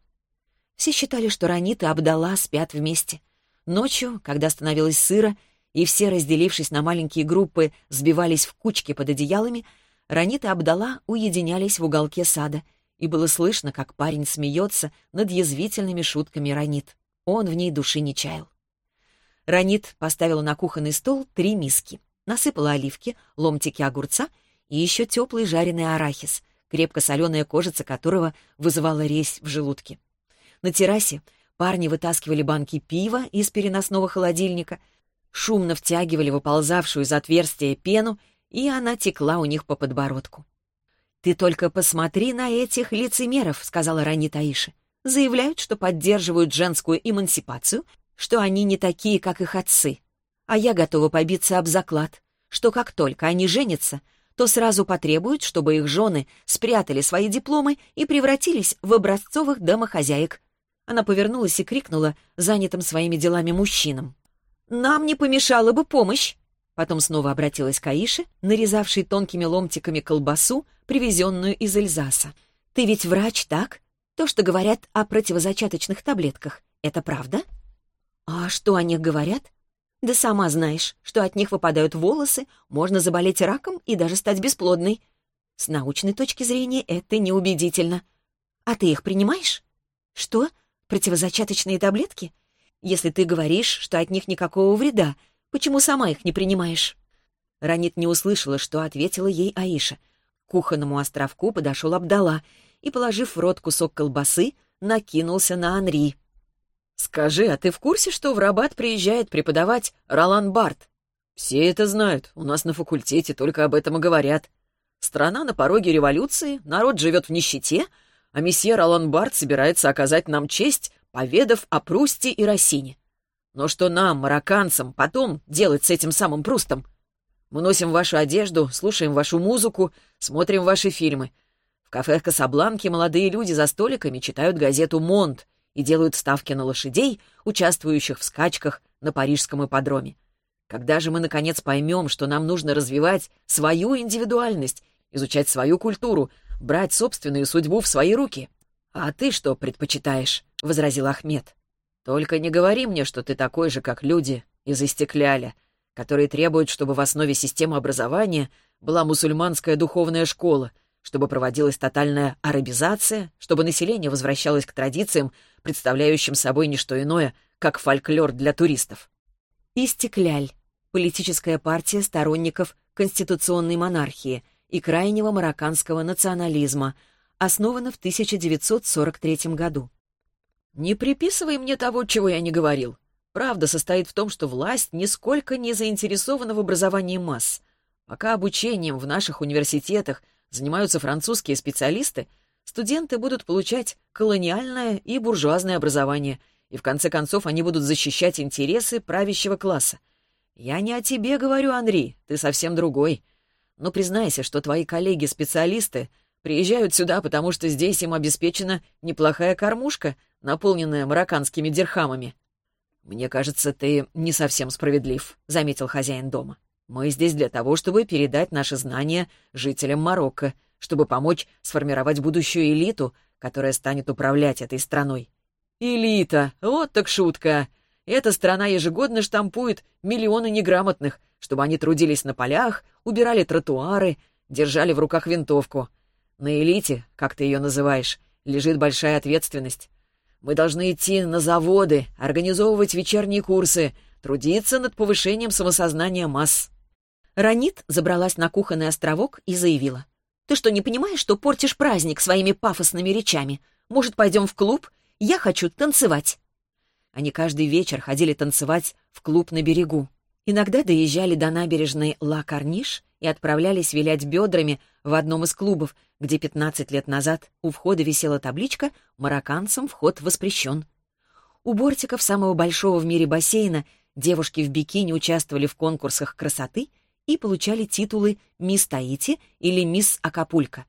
Все считали, что Ранит и Абдалла спят вместе. Ночью, когда становилось сыро, и все, разделившись на маленькие группы, сбивались в кучки под одеялами, Ранит и Абдала уединялись в уголке сада, и было слышно, как парень смеется над язвительными шутками Ранит. Он в ней души не чаял. Ранит поставила на кухонный стол три миски, насыпала оливки, ломтики огурца и еще теплый жареный арахис, крепко соленая кожица которого вызывала резь в желудке. На террасе парни вытаскивали банки пива из переносного холодильника — шумно втягивали выползавшую из отверстия пену, и она текла у них по подбородку. «Ты только посмотри на этих лицемеров», — сказала Рани Таиши. «Заявляют, что поддерживают женскую эмансипацию, что они не такие, как их отцы. А я готова побиться об заклад, что как только они женятся, то сразу потребуют, чтобы их жены спрятали свои дипломы и превратились в образцовых домохозяек». Она повернулась и крикнула занятым своими делами мужчинам. «Нам не помешала бы помощь!» Потом снова обратилась к Аише, нарезавшей тонкими ломтиками колбасу, привезенную из Эльзаса. «Ты ведь врач, так? То, что говорят о противозачаточных таблетках, это правда?» «А что о них говорят?» «Да сама знаешь, что от них выпадают волосы, можно заболеть раком и даже стать бесплодной. С научной точки зрения это неубедительно. А ты их принимаешь?» «Что? Противозачаточные таблетки? Если ты говоришь, что от них никакого вреда, почему сама их не принимаешь?» Ранит не услышала, что ответила ей Аиша. К кухонному островку подошел Абдала и, положив в рот кусок колбасы, накинулся на Анри. «Скажи, а ты в курсе, что в Рабат приезжает преподавать Ролан Барт?» «Все это знают, у нас на факультете только об этом и говорят. Страна на пороге революции, народ живет в нищете, а месье Ролан Барт собирается оказать нам честь поведав о Прусте и Рассине. Но что нам, марокканцам, потом делать с этим самым Прустом? Мы носим вашу одежду, слушаем вашу музыку, смотрим ваши фильмы. В кафе Касабланки молодые люди за столиками читают газету «Монт» и делают ставки на лошадей, участвующих в скачках на парижском ипподроме. Когда же мы, наконец, поймем, что нам нужно развивать свою индивидуальность, изучать свою культуру, брать собственную судьбу в свои руки. «А ты что предпочитаешь?» — возразил Ахмед. «Только не говори мне, что ты такой же, как люди из Истекляля, которые требуют, чтобы в основе системы образования была мусульманская духовная школа, чтобы проводилась тотальная арабизация, чтобы население возвращалось к традициям, представляющим собой не что иное, как фольклор для туристов. Истекляль — политическая партия сторонников конституционной монархии и крайнего марокканского национализма, основана в 1943 году. «Не приписывай мне того, чего я не говорил. Правда состоит в том, что власть нисколько не заинтересована в образовании масс. Пока обучением в наших университетах занимаются французские специалисты, студенты будут получать колониальное и буржуазное образование, и в конце концов они будут защищать интересы правящего класса. Я не о тебе говорю, Анри, ты совсем другой. Но признайся, что твои коллеги-специалисты приезжают сюда, потому что здесь им обеспечена неплохая кормушка, наполненная марокканскими дирхамами. «Мне кажется, ты не совсем справедлив», — заметил хозяин дома. Мы здесь для того, чтобы передать наши знания жителям Марокко, чтобы помочь сформировать будущую элиту, которая станет управлять этой страной. Элита! Вот так шутка! Эта страна ежегодно штампует миллионы неграмотных, чтобы они трудились на полях, убирали тротуары, держали в руках винтовку. На элите, как ты ее называешь, лежит большая ответственность. Мы должны идти на заводы, организовывать вечерние курсы, трудиться над повышением самосознания масс. Ранит забралась на кухонный островок и заявила. «Ты что, не понимаешь, что портишь праздник своими пафосными речами? Может, пойдем в клуб? Я хочу танцевать». Они каждый вечер ходили танцевать в клуб на берегу. Иногда доезжали до набережной Ла-Карниш и отправлялись вилять бедрами в одном из клубов, где 15 лет назад у входа висела табличка «Марокканцам вход воспрещен». У бортиков самого большого в мире бассейна девушки в бикини участвовали в конкурсах красоты и получали титулы «Мисс Таити» или «Мисс Акапулько».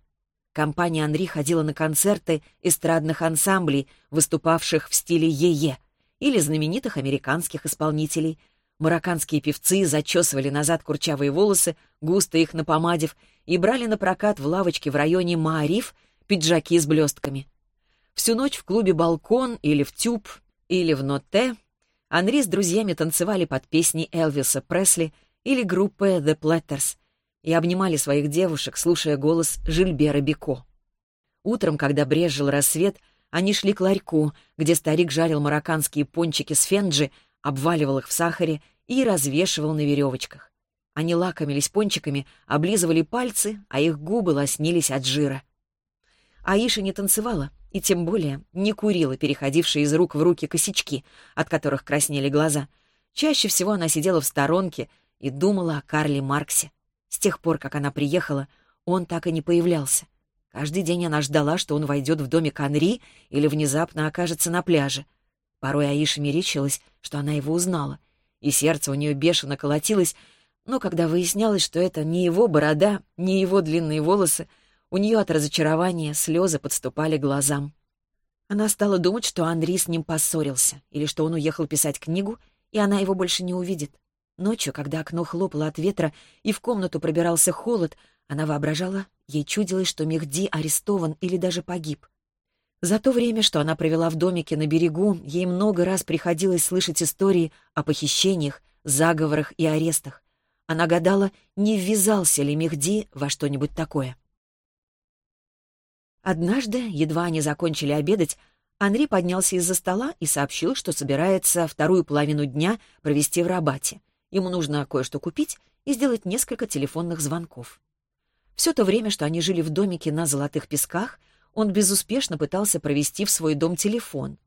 Компания Анри ходила на концерты эстрадных ансамблей, выступавших в стиле «Е-Е», или знаменитых американских исполнителей. Марокканские певцы зачесывали назад курчавые волосы, густо их напомадив, и брали на прокат в лавочке в районе Маариф пиджаки с блестками. Всю ночь в клубе «Балкон» или в «Тюб» или в «Ноте» Анри с друзьями танцевали под песни Элвиса Пресли — или группы The Platters и обнимали своих девушек, слушая голос Жильбера Бико. Утром, когда брезжил рассвет, они шли к ларьку, где старик жарил марокканские пончики с фенджи, обваливал их в сахаре и развешивал на веревочках. Они лакомились пончиками, облизывали пальцы, а их губы лоснились от жира. Аиша не танцевала и тем более не курила переходившие из рук в руки косячки, от которых краснели глаза. Чаще всего она сидела в сторонке, и думала о Карле Марксе. С тех пор, как она приехала, он так и не появлялся. Каждый день она ждала, что он войдет в домик Анри или внезапно окажется на пляже. Порой Аиша мерещилась, что она его узнала, и сердце у нее бешено колотилось, но когда выяснялось, что это не его борода, не его длинные волосы, у нее от разочарования слезы подступали глазам. Она стала думать, что Анри с ним поссорился, или что он уехал писать книгу, и она его больше не увидит. Ночью, когда окно хлопало от ветра и в комнату пробирался холод, она воображала, ей чудилось, что Мехди арестован или даже погиб. За то время, что она провела в домике на берегу, ей много раз приходилось слышать истории о похищениях, заговорах и арестах. Она гадала, не ввязался ли Мехди во что-нибудь такое. Однажды, едва они закончили обедать, Анри поднялся из-за стола и сообщил, что собирается вторую половину дня провести в Рабате. Ему нужно кое-что купить и сделать несколько телефонных звонков. Все то время, что они жили в домике на Золотых Песках, он безуспешно пытался провести в свой дом телефон.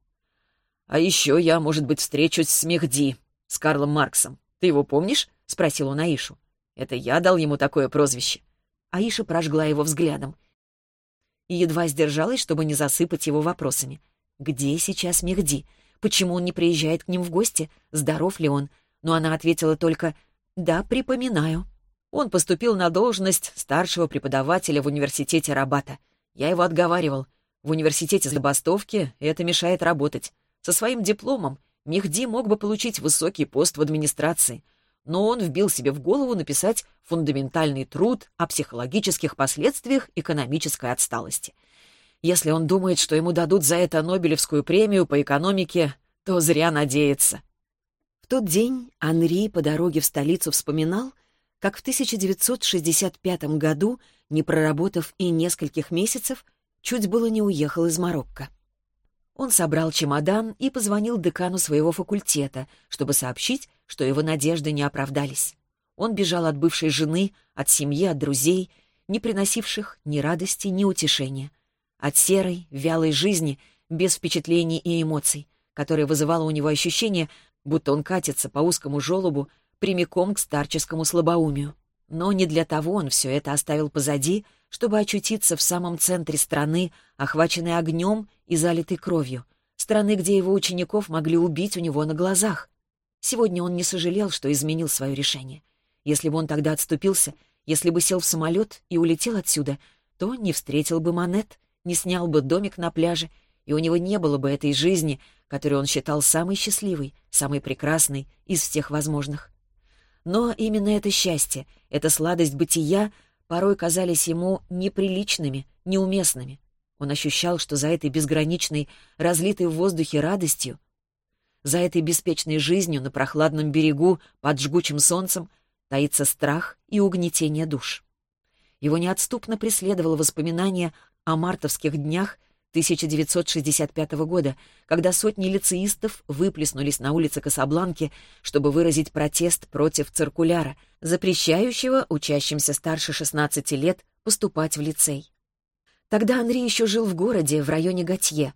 «А еще я, может быть, встречусь с Мехди, с Карлом Марксом. Ты его помнишь?» — спросил он Аишу. «Это я дал ему такое прозвище». Аиша прожгла его взглядом и едва сдержалась, чтобы не засыпать его вопросами. «Где сейчас Мехди? Почему он не приезжает к ним в гости? Здоров ли он? но она ответила только «Да, припоминаю». Он поступил на должность старшего преподавателя в университете Рабата. Я его отговаривал. В университете забастовки это мешает работать. Со своим дипломом Мехди мог бы получить высокий пост в администрации. но он вбил себе в голову написать фундаментальный труд о психологических последствиях экономической отсталости. Если он думает, что ему дадут за это Нобелевскую премию по экономике, то зря надеется. В тот день Анри по дороге в столицу вспоминал, как в 1965 году, не проработав и нескольких месяцев, чуть было не уехал из Марокко. Он собрал чемодан и позвонил декану своего факультета, чтобы сообщить, что его надежды не оправдались. Он бежал от бывшей жены, от семьи, от друзей, не приносивших ни радости, ни утешения. От серой, вялой жизни, без впечатлений и эмоций, которая вызывала у него ощущение, будто он катится по узкому желобу прямиком к старческому слабоумию. Но не для того он все это оставил позади, чтобы очутиться в самом центре страны, охваченной огнем и залитой кровью, страны, где его учеников могли убить у него на глазах, Сегодня он не сожалел, что изменил свое решение. Если бы он тогда отступился, если бы сел в самолет и улетел отсюда, то не встретил бы Монет, не снял бы домик на пляже, и у него не было бы этой жизни, которую он считал самой счастливой, самой прекрасной из всех возможных. Но именно это счастье, эта сладость бытия порой казались ему неприличными, неуместными. Он ощущал, что за этой безграничной, разлитой в воздухе радостью за этой беспечной жизнью на прохладном берегу под жгучим солнцем таится страх и угнетение душ. Его неотступно преследовало воспоминание о мартовских днях 1965 года, когда сотни лицеистов выплеснулись на улицы Касабланки, чтобы выразить протест против циркуляра, запрещающего учащимся старше 16 лет поступать в лицей. Тогда Анри еще жил в городе, в районе Готье.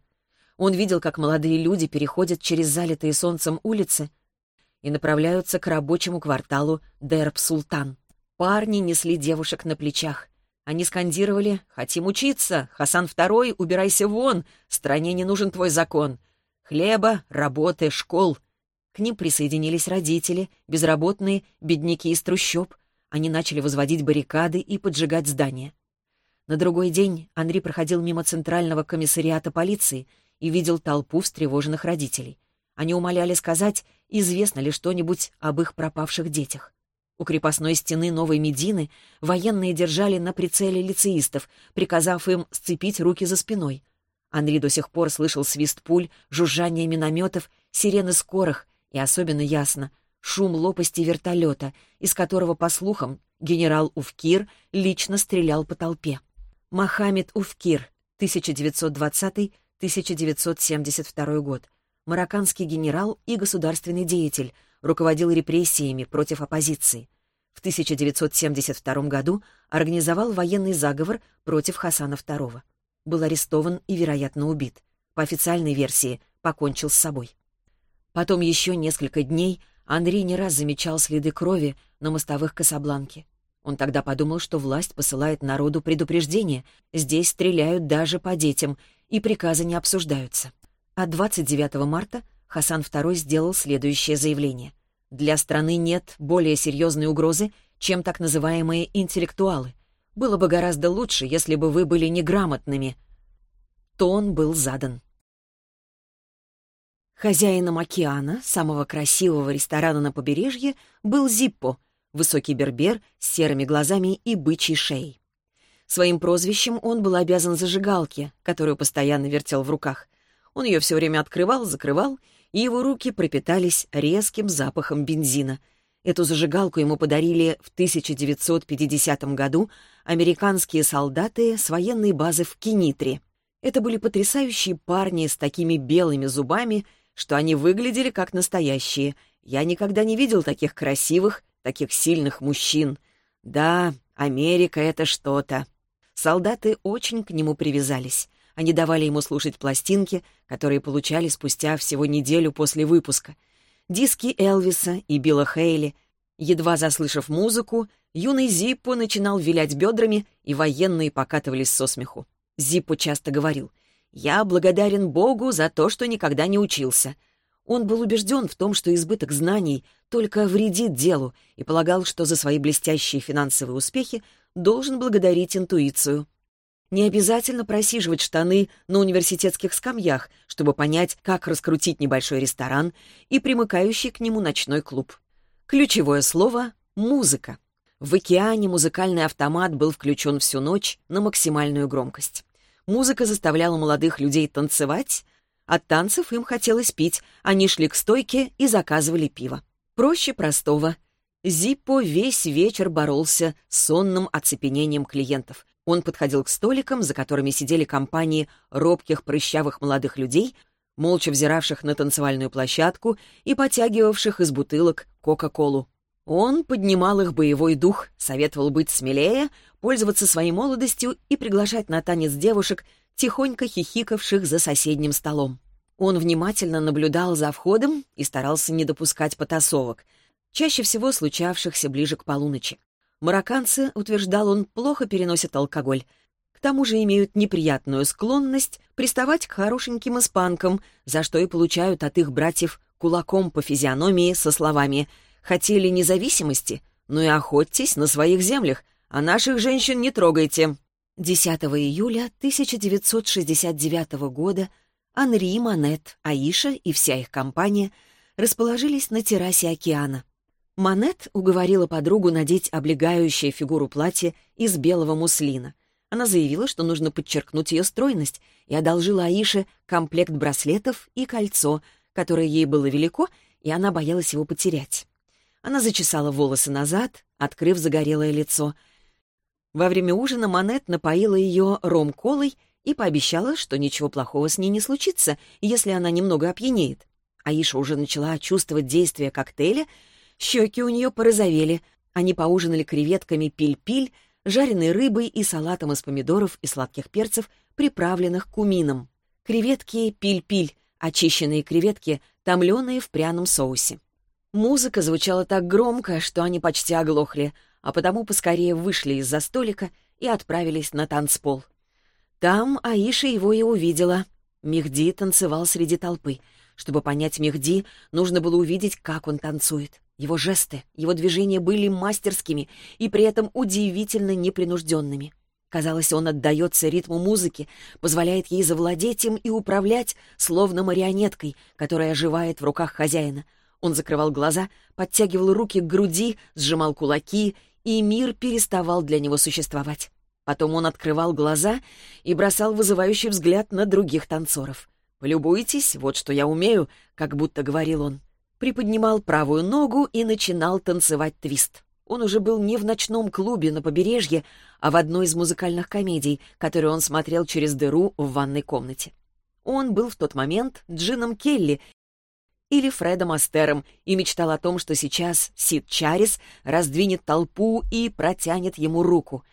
Он видел, как молодые люди переходят через залитые солнцем улицы и направляются к рабочему кварталу Дерб-Султан. Парни несли девушек на плечах. Они скандировали «Хотим учиться! Хасан II, убирайся вон! Стране не нужен твой закон! Хлеба, работы, школ!» К ним присоединились родители, безработные, бедняки из трущоб. Они начали возводить баррикады и поджигать здания. На другой день Андрей проходил мимо центрального комиссариата полиции — и видел толпу встревоженных родителей. Они умоляли сказать, известно ли что-нибудь об их пропавших детях. У крепостной стены Новой Медины военные держали на прицеле лицеистов, приказав им сцепить руки за спиной. Андрей до сих пор слышал свист пуль, жужжание минометов, сирены скорых и особенно ясно шум лопасти вертолета, из которого, по слухам, генерал Уфкир лично стрелял по толпе. Мохаммед Уфкир, 1920 1972 год. Марокканский генерал и государственный деятель, руководил репрессиями против оппозиции. В 1972 году организовал военный заговор против Хасана II. Был арестован и, вероятно, убит. По официальной версии, покончил с собой. Потом еще несколько дней Андрей не раз замечал следы крови на мостовых Касабланки. Он тогда подумал, что власть посылает народу предупреждение. Здесь стреляют даже по детям, и приказы не обсуждаются. А 29 марта Хасан II сделал следующее заявление. «Для страны нет более серьезной угрозы, чем так называемые интеллектуалы. Было бы гораздо лучше, если бы вы были неграмотными». Тон был задан. Хозяином океана, самого красивого ресторана на побережье, был Зиппо, высокий бербер с серыми глазами и бычьей шеей. Своим прозвищем он был обязан зажигалке, которую постоянно вертел в руках. Он ее все время открывал, закрывал, и его руки пропитались резким запахом бензина. Эту зажигалку ему подарили в 1950 году американские солдаты с военной базы в Кенитре. Это были потрясающие парни с такими белыми зубами, что они выглядели как настоящие. Я никогда не видел таких красивых, таких сильных мужчин. Да, Америка — это что-то. Солдаты очень к нему привязались. Они давали ему слушать пластинки, которые получали спустя всего неделю после выпуска. Диски Элвиса и Билла Хейли. Едва заслышав музыку, юный Зиппо начинал вилять бедрами, и военные покатывались со смеху. Зиппо часто говорил, «Я благодарен Богу за то, что никогда не учился». Он был убежден в том, что избыток знаний только вредит делу, и полагал, что за свои блестящие финансовые успехи должен благодарить интуицию. Не обязательно просиживать штаны на университетских скамьях, чтобы понять, как раскрутить небольшой ресторан и примыкающий к нему ночной клуб. Ключевое слово — музыка. В океане музыкальный автомат был включен всю ночь на максимальную громкость. Музыка заставляла молодых людей танцевать, от танцев им хотелось пить, они шли к стойке и заказывали пиво. Проще простого. Зиппо весь вечер боролся с сонным оцепенением клиентов. Он подходил к столикам, за которыми сидели компании робких прыщавых молодых людей, молча взиравших на танцевальную площадку и потягивавших из бутылок Кока-Колу. Он поднимал их боевой дух, советовал быть смелее, пользоваться своей молодостью и приглашать на танец девушек, тихонько хихикавших за соседним столом. Он внимательно наблюдал за входом и старался не допускать потасовок, чаще всего случавшихся ближе к полуночи. Марокканцы, утверждал он, плохо переносят алкоголь. К тому же имеют неприятную склонность приставать к хорошеньким испанкам, за что и получают от их братьев кулаком по физиономии со словами — Хотели независимости? Ну и охотьтесь на своих землях, а наших женщин не трогайте. 10 июля 1969 года Анри, Манет, Аиша и вся их компания расположились на террасе океана. Манет уговорила подругу надеть облегающее фигуру платье из белого муслина. Она заявила, что нужно подчеркнуть ее стройность, и одолжила Аише комплект браслетов и кольцо, которое ей было велико, и она боялась его потерять. Она зачесала волосы назад, открыв загорелое лицо. Во время ужина Манет напоила ее ром-колой и пообещала, что ничего плохого с ней не случится, если она немного опьянеет. Аиша уже начала чувствовать действие коктейля, щеки у нее порозовели. Они поужинали креветками пиль-пиль, жареной рыбой и салатом из помидоров и сладких перцев, приправленных кумином. Креветки пиль-пиль, очищенные креветки, томленые в пряном соусе. Музыка звучала так громко, что они почти оглохли, а потому поскорее вышли из-за столика и отправились на танцпол. Там Аиша его и увидела. Мехди танцевал среди толпы. Чтобы понять Мехди, нужно было увидеть, как он танцует. Его жесты, его движения были мастерскими и при этом удивительно непринужденными. Казалось, он отдается ритму музыки, позволяет ей завладеть им и управлять, словно марионеткой, которая оживает в руках хозяина — он закрывал глаза, подтягивал руки к груди, сжимал кулаки, и мир переставал для него существовать. Потом он открывал глаза и бросал вызывающий взгляд на других танцоров. «Полюбуйтесь, вот что я умею», — как будто говорил он. Приподнимал правую ногу и начинал танцевать твист. Он уже был не в ночном клубе на побережье, а в одной из музыкальных комедий, которые он смотрел через дыру в ванной комнате. Он был в тот момент Джином Келли или Фредом Астером и мечтал о том, что сейчас Сид Чарис раздвинет толпу и протянет ему руку.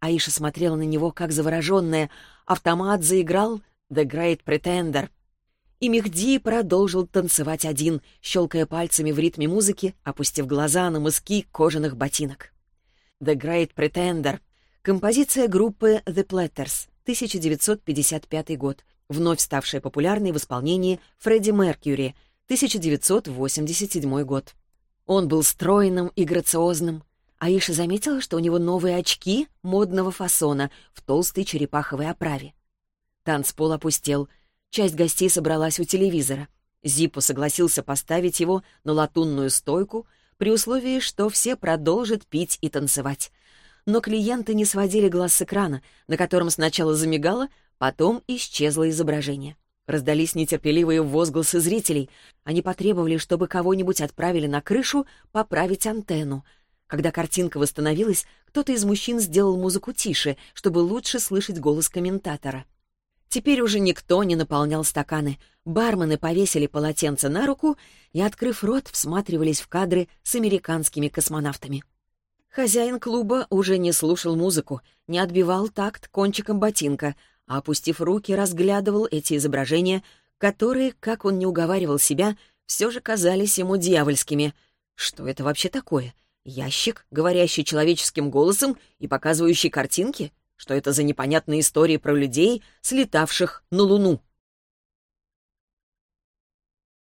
Аиша смотрела на него, как завороженная. Автомат заиграл «The Great Pretender». И Мехди продолжил танцевать один, щелкая пальцами в ритме музыки, опустив глаза на мыски кожаных ботинок. «The Great Pretender» — композиция группы «The Platters», 1955 год, вновь ставшая популярной в исполнении Фредди Меркьюри — 1987 год. Он был стройным и грациозным. Аиша заметила, что у него новые очки модного фасона в толстой черепаховой оправе. Танцпол опустел. Часть гостей собралась у телевизора. Зиппо согласился поставить его на латунную стойку при условии, что все продолжат пить и танцевать. Но клиенты не сводили глаз с экрана, на котором сначала замигало, потом исчезло изображение. Раздались нетерпеливые возгласы зрителей. Они потребовали, чтобы кого-нибудь отправили на крышу поправить антенну. Когда картинка восстановилась, кто-то из мужчин сделал музыку тише, чтобы лучше слышать голос комментатора. Теперь уже никто не наполнял стаканы. Бармены повесили полотенце на руку и, открыв рот, всматривались в кадры с американскими космонавтами. Хозяин клуба уже не слушал музыку, не отбивал такт кончиком ботинка — а, опустив руки, разглядывал эти изображения, которые, как он не уговаривал себя, все же казались ему дьявольскими. Что это вообще такое? Ящик, говорящий человеческим голосом и показывающий картинки? Что это за непонятные истории про людей, слетавших на Луну?